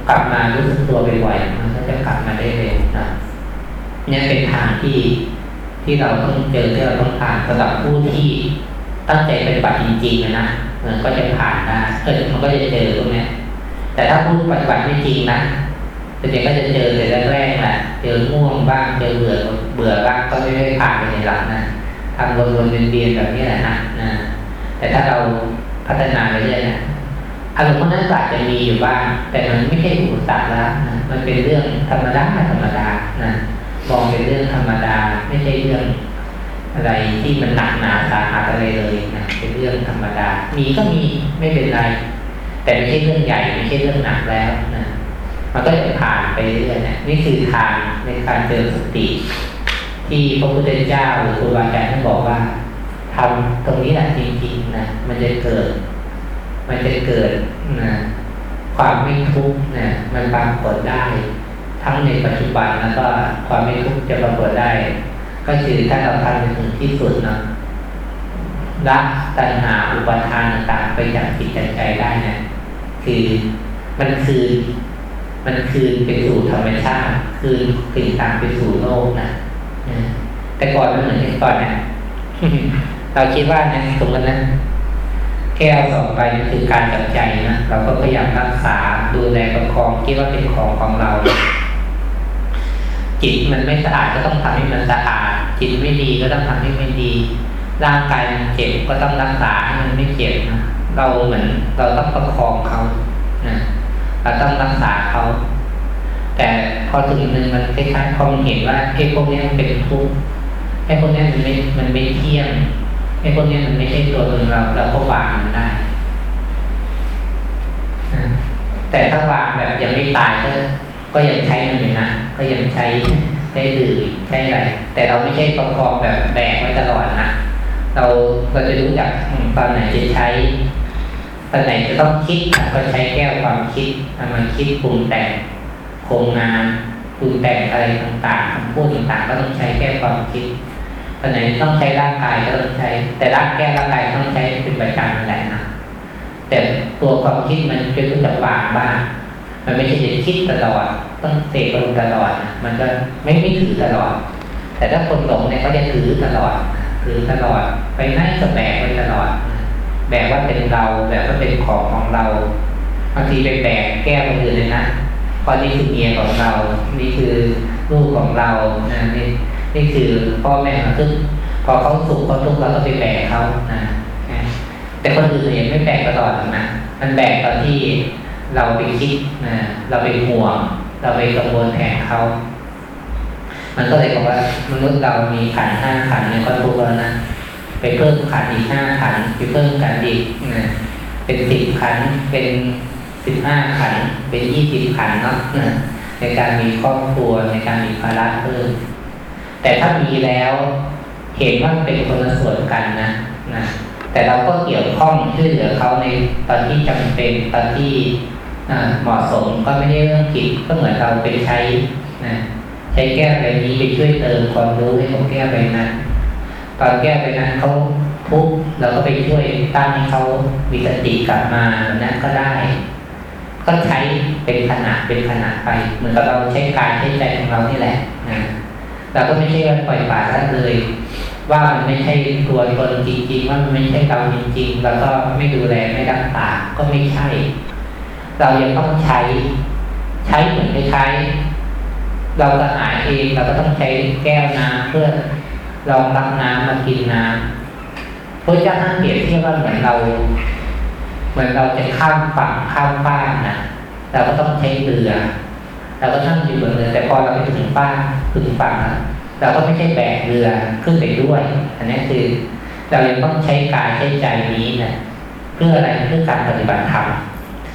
กลับมารู้สึกตัวบ่อยๆมันก็จะกลับมาได้เร็วนะเนี่ยเป็นทางที่ที่เราต้องเจอที่เราต้องผ่านสำหรับผู้ที่ ตั้งใจปฏิบัติจริงๆนะมันก็จะผ่านได้เออมันก็จะเจอตรงนี้แต่ถ้าผู้ปฏิบัติไม่จริงนะส่วนใหญ่ก็จะเจอแต่แรกๆแหละเจอง่วงบ้างเจอเบื่อเบื่อบ้างก็ไม่ได้ผ่านไปในหลักนะทำวนๆเวียนๆแบบนี้แหละนะนะแต่ถ้าเราพัฒนาไปเรื่อยนะอารมณ์นั้นอาจจะมีอยู่บ้าง แต่มันไม่ใช่อุปสรรคแล้วนะมันเป็นเรื่องธรรมดาธรรมดานะมองเป็นเรื่องธรรมดา ไม่ใช่เรื่อง อะไรที่มันหนักหนาสาหัสอะไรเลยนะเป็นเรื่องธรรมดา มีก็มีไม่เป็นไร แต่ไม่ใช่เรื่องใหญ่ไม่ใช่เรื่องหนักแล้วนะมันก็จะผ่านไปเรื่อยๆนะนี่คือทางในการเจริญสติ ที่พระพุทธเจ้าหรือครูบาอาจารย์ท่านบอกว่าทำตรงนี้แหละจริงๆนะมันจะเกิด มันจะเกิดนะความไม่ทุกข์นะมันปรากฏได้ ทั้งในปัจจุบันแล้วก็ความไม่ทุกข์จะปรากฏได้ ก็คือถ้าเราทำถึงที่สุดนะละตัณหาอุปทานต่างๆไปจากจิตใจได้นะคือมันคือมันคืนไปสู่ธรรมชาติ คืนคืนตามไปสู่โลกนะแต่ก่อนมันเหมือนที่ก่อนนะเราคิดว่านะตรงนั้นแก้วต่อไปคือการจับใจนะเราก็พยายามรักษาดูแลประคองคิดว่าเป็นของของเรา จิตมันไม่สะอาดก็ต้องทำให้มันสะอาด จิตไม่ดีก็ต้องทำให้มันดี ร่างกายมันเจ็บก็ต้องรักษาให้มันไม่เจ็บนะเราเหมือนเราต้องประคองเขานะเราต้องรักษาเขาแต่พอถึงหนึ่งมันคล้ายๆพอมันเห็นว่าไอ้พวกนี้มันเป็นทุกข์ไอ้พวกนี้มันไม่มันไม่เที่ยงไอ้พวกนี้มันไม่ใช่ตัวตนเราเราก็วางมันได้แต่ถ้าวางแบบยังไม่ตายก็ก็ยังใช้มันอยู่นะ ก็ยังใช้ใช้ดื่มใช้อะไรแต่เราไม่ใช่ประกอบแบบแบกไว้ตลอดนะเราเราจะรู้จักตอนไหนจะใช้ตอนไหนจะต้องคิดก็ใช้แก้วความคิดมันคิดปรุงแต่งโครงงานปรุงแต่งอะไรต่างๆคำพูดต่างๆ ก็ต้องใช้แก้วความคิดตอนไหนต้องใช้ร่างกายก็ต้องใช้ แต่ร่างแก้วร่างกายต้องใช้เป็นประจำนั่นแหละนะแต่ตัวความคิดมันจะรู้จักวางบ้างมันไม่ใช่จะคิดตลอด ต้องเสกลงตลอด มันก็ไม่ไม่ถือตลอด แต่ถ้าคนหลงเนี่ยเขาจะถือตลอด ถือตลอด ไปไหนก็แบกไปตลอด แบกว่าเป็นเราแบบว่าเป็นของของเราบางทีไปแบกแก้คนอื่นเลยนะพอนี่คือเมียของเรา นี่คือลูกของเรานะนี่นี่คือพ่อแม่เราซึ่งพอเขาสุขเขาทุกข์เราก็ไปแบกเขานะแต่คนอื่นเนี่ยไม่แบกตลอดนะมันแบกตอนที่เราไปคิดนะเราไปห่วง เราไปกังวลแทนเขา มันก็เลยบอกว่ามนุษย์เรามีขันห้าขันในก็ทุกข์แล้วนะไปเพิ่มขันอีกห้าขันไปเพิ่มขันอีกนะเป็นสิบขันเป็นสิบห้าขัน เป็นยี่สิบขันเนาะในการมีครอบครัวในการมีภาระเพิ่มแต่ถ้ามีแล้วเห็นว่าเป็นคนละส่วนกันนะนะแต่เราก็เกี่ยวข้องช่วยเหลือเขาในตอนที่จำเป็นตอนที่ เหมาะสมก็ไม่ได้เรื่องผิดก็เหมือนเราไปใช้นะใช้แก้วใบนี้ไปช่วยเติมความรู้ให้เขาแก้วใบนั้นตอนแก้วใบนั้นเขาทุกข์เราก็ไปช่วยตั้งให้เขามีสติกลับมานั้นก็ได้ ก็ใช้เป็นขนาดเป็นขนาดไป เหมือนกับเราใช้กายใช้ใจของเรานี่แหละนะเราก็ไม่ใช่ว่าปล่อยปละละเลย ว่ามันไม่ใช่ตัวตนจริงๆ ว่ามันไม่ใช่เราจริงๆ แล้วก็ไม่ดูแลไม่รักษาก็ไม่ใช่ เรายังต้องใช้ ใช้เหมือนคล้ายๆเราจะหายเองเราก็ต้องใช้แก้วน้ำเพื่อเรารับน้ำมากินน้ำพระเจ้าท่านเปรียบเทียบว่าเหมือนเรา เหมือนเราจะข้ามฝั่งข้ามบ้านนะเราก็ต้องใช้เรือเราก็ต้องอยู่บนเรือแต่พอเราไปถึงบ้านถึงฝั่งเราก็ไม่ใช่แบกเรือขึ้นไปด้วย อันนี้คือ เรายังต้องใช้กายใช้ใจนี้นะเพื่ออะไรเพื่อการปฏิบัติธรรม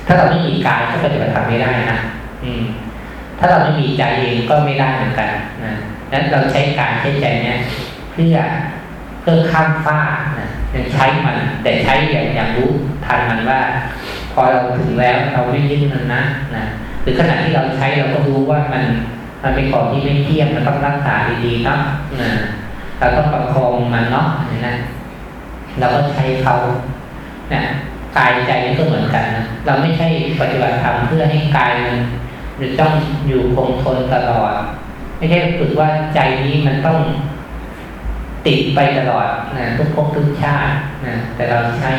ถ้าเราไม่มีกายก็ปฏิบัติธรรมไม่ได้นะอืม ถ้าเราไม่มีใจเองก็ไม่ได้เหมือนกันนะนั้นเราใช้กายใช้ใจเนี้ยเพื่อเพื่อข้ามฟ้านะยังใช้มัน แต่ใช้อย่างอย่างรู้ทันมันว่า พอเราถึงแล้วเราไม่ยึดมันนะนะหรือขณะที่เราใช้เราก็รู้ว่ามันมันเป็นของที่ไม่เที่ยงมันต้องรักษาดีๆนะนะเราต้องประคองมันเนาะนะเราก็ใช้เขานะ กายใจก็เหมือนกันนะเราไม่ใช่ปฏิบัติธรรมเพื่อให้กายมันจะต้องอยู่คงทนตลอด ไม่ใช่ฝึกว่าใจนี้มันต้องติดไปตลอดนะทุกภพทุกชาตินะแต่เราใช้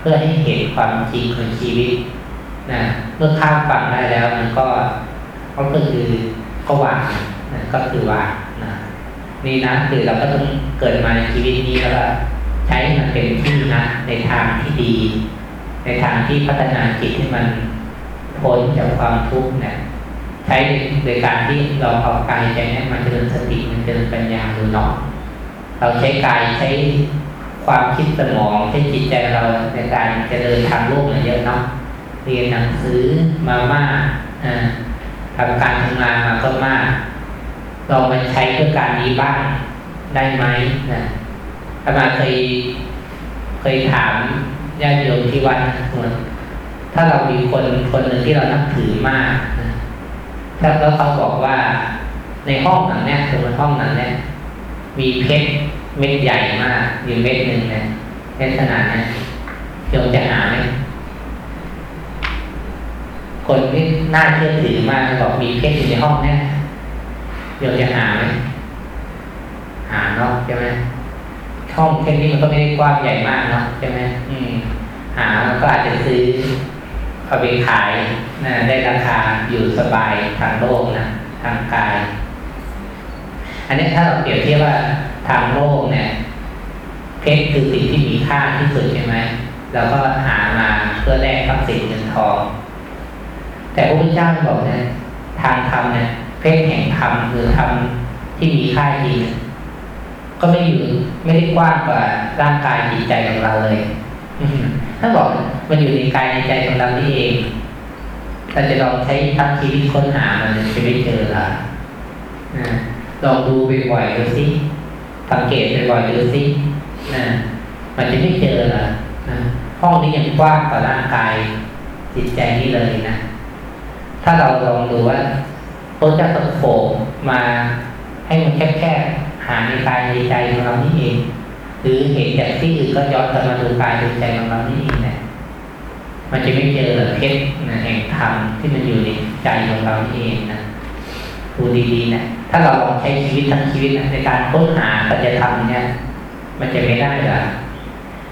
เพื่อให้เห็นความจริงของชีวิตนะเมื่อข้ามฝั่งได้แล้วมันก็ก็คือก็วางนะก็คือวางนะนี่นะคือเราก็ต้องเกิดมาในชีวิตนี้แล้ว ใช้มันเป็นที่นะในทางที่ดี ในทางที่พัฒนาจิตให้มันพ้นจากความทุกข์เนี่ยใช้โดยการที่เราเอากายใจเนี่ยมันเจริญสติมันเจริญปัญญาดูเนาะเราใช้กายใช้ความคิดสมองใช้จิตใจเราในการเจริญทางโลกเยอะเนาะเรียนหนังสือมามากทำการทำงานมาก็มาก เรามาใช้เพื่อการนี้บ้างได้ไหมนะ อามาเคยเคยถามญาติโยมที่วัดถ้าเรามีคนคนหนึ่งที่เรานับถือมากนะถ้าแล้วเขาบอกว่าในห้องหนังเนี้ยสมมติห้องหนังเนี้ยมีเพชรเม็ดใหญ่มากอยู่เม็ดหนึ่งนะเพชรขนาดนี้โยมจะหาไหมคนที่น่าเชื่อถือมากบอกมีเพชรอยู่ในห้องเนี้ยโยมจะหาไหมหาเนาะใช่ไหม ช่องแค่นี้มันก็ไม่ได้กว้างใหญ่มากเนาะใช่ไหมอืม หาก็อาจจะซื้อเอาไปขายนะได้ราคาอยู่สบายทางโลกนะทางกาย อันนี้ถ้าเราเปรียบเทียบว่าทางโลกเนี่ยเพชรคือสิ่งที่มีค่าที่สุดใช่ไหมเราก็หามาเพื่อแลกทรัพย์สินเงินทอง แต่พระพุทธเจ้าบอกนี่ยทางธรรมเนี่ยเพศแห่งธรรมหรือธรรมที่มีค่าจริง ก็ไม่อยู่ไม่ได้กว้างกว่าร่างกายจิตใจของเราเลยถ้าบอกมันอยู่ในกายในใจของเรานี่เองเราจะลองใช้ทั้งชีวิตค้นหามันจะไม่เจอละลองดูบ่อยๆดูสิสังเกตบ่อยๆดูสินะมันจะไม่เจอละห้องนี้ยังกว้างกว่าร่างกาย จิตใจนี่เลยนะถ้าเราลองดูว่าพระเจ้าตโผมาให้มันแคบๆ หาในกายในใจของเรานี่เอง หรือเห็นจากที่อื่นก็ย้อนกลับมาดูกายดูใจของเรานี่เองนะมันจะไม่เจอเพชรนะแห่งธรรมที่มันอยู่ในใจของเรานี่เองนะดูดีๆนะถ้าเราลองใช้ชีวิตทั้งชีวิตนะในการค้นหาปัจจธรรมเนี่ย มันจะไม่ได้หรอ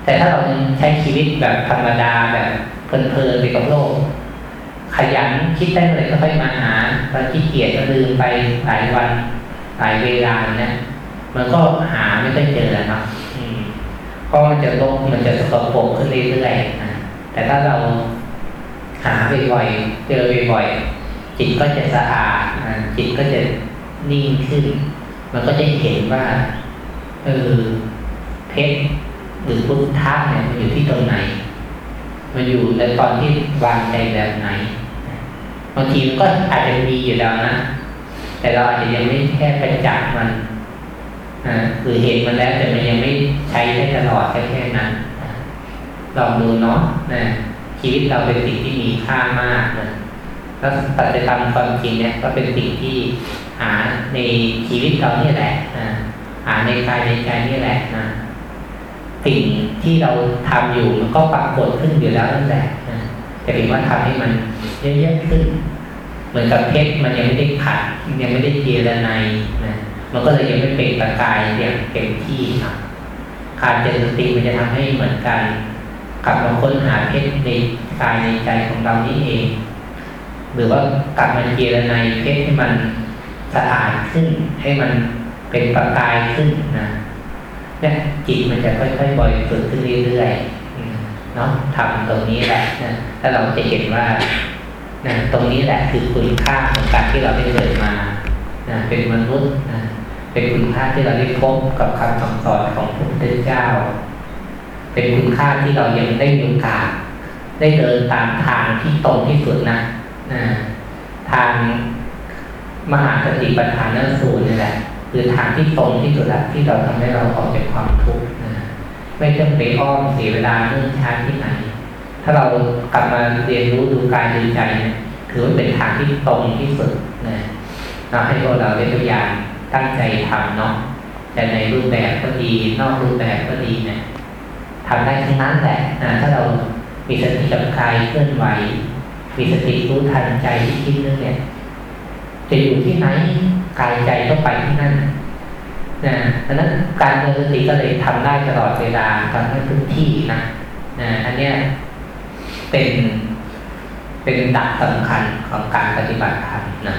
แต่ถ้าเราใช้ชีวิตแบบธรรมดาแบบเพลินๆไปกับโลก ขยันคิดได้เมื่อไรก็ค่อยมาหาเราขี้เกียจก็ลืมไปหลายวันหลายเวลาเนี่ย มันก็หาไม่ได้เจอแล้วเนาะเพราะมันจะลกมันจะสกปรกขึ้นเรื่อยๆนะแต่ถ้าเราหาบ่อยๆเจอบ่อยๆจิตก็จะสะอาดจิตก็จะนิ่งขึ้น มันก็จะเห็นว่าเออเพชรหรือพุทธะเนี่ยมันอยู่ที่ตรงไหน มันอยู่ในตอนที่วางใจแบบไหนบางทีมันก็อาจจะมีอยู่แล้วนะแต่เราอาจจะยังไม่แค่ไปจับมัน นะหรือเห็นมันแล้วแต่มันยังไม่ใช้ได้ตลอดแค่แค่นั้นลองดูเนาะนะชีวิตเราเป็นสิ่งที่มีค่ามากนะแล้วปัจจัยธรรมความจริงเนี่ยก็เป็นสิ่งที่หาในชีวิตเราเนี่ยแหละนะหาในกายในใจนี่แหละนะสิ่งที่เราทำอยู่มันก็ปรากฏขึ้นอยู่แล้วนั่นแหละนะแต่เพียงว่าทำให้มันเยอะๆขึ้น เหมือนกับเพชรมันยังไม่ได้ขัดยังไม่ได้เจรไนนะ มันก็เลยยังไม่เป็นประกายอย่างเต็มที่ครับการเจริญสติมันจะทำให้เหมือนกันกลับมาค้นหาเพชรในกายในใจของเรานี่เอง หรือว่ากลับมาเจรไนเพชรให้มันสะอาดขึ้น ให้มันเป็นประกายขึ้นนะเนี่ยจิตมันจะค่อยๆบ่อยฝึกขึ้นเรื่อยๆเนาะทำตรงนี้แหละนะถ้าเราจะเห็นว่านะตรงนี้แหละคือคุณค่าของการที่เราได้เกิดมานะเป็นมนุษย์นะ เป็นคุณค่าที่เราได้พบกับคำสอนสอนของพระพุทธเจ้า เป็นคุณค่าที่เรายังได้มีโอกาสได้เดินตามทางที่ตรงที่สุดนะนะทางมหาสติปัฏฐานนั่นสูตรนี่แหละคือทางที่ตรงที่สุดละที่เราทำให้เราออกจากความทุกข์นะไม่ต้องไปอ้อมเสียเวลาเนื่องช้าที่ไหน ถ้าเรากลับมาเรียนรู้ดูกายดูใจเนี่ยถือว่าเป็นทางที่ตรงที่สุดนะเราให้พวกเราได้พยายาม ตั้งใจทำเนาะแต่ในรูปแบบก็ดี นอกรูปแบบก็ดีเนี่ยทำได้ทั้งนั้นแหละนะถ้าเรามีสติกับกายเคลื่อนไหว มีสติรู้ทันใจที่คิดเรื่องเนี่ย จะอยู่ที่ไหนกายใจก็ไปที่นั่นนะดังนั้นการเดินสติก็เลยทำได้ตลอดเวลาทำได้ทุกที่นะนะอันเนี้ยเป็นเป็นดักสำคัญของการปฏิบัติธรรมนะ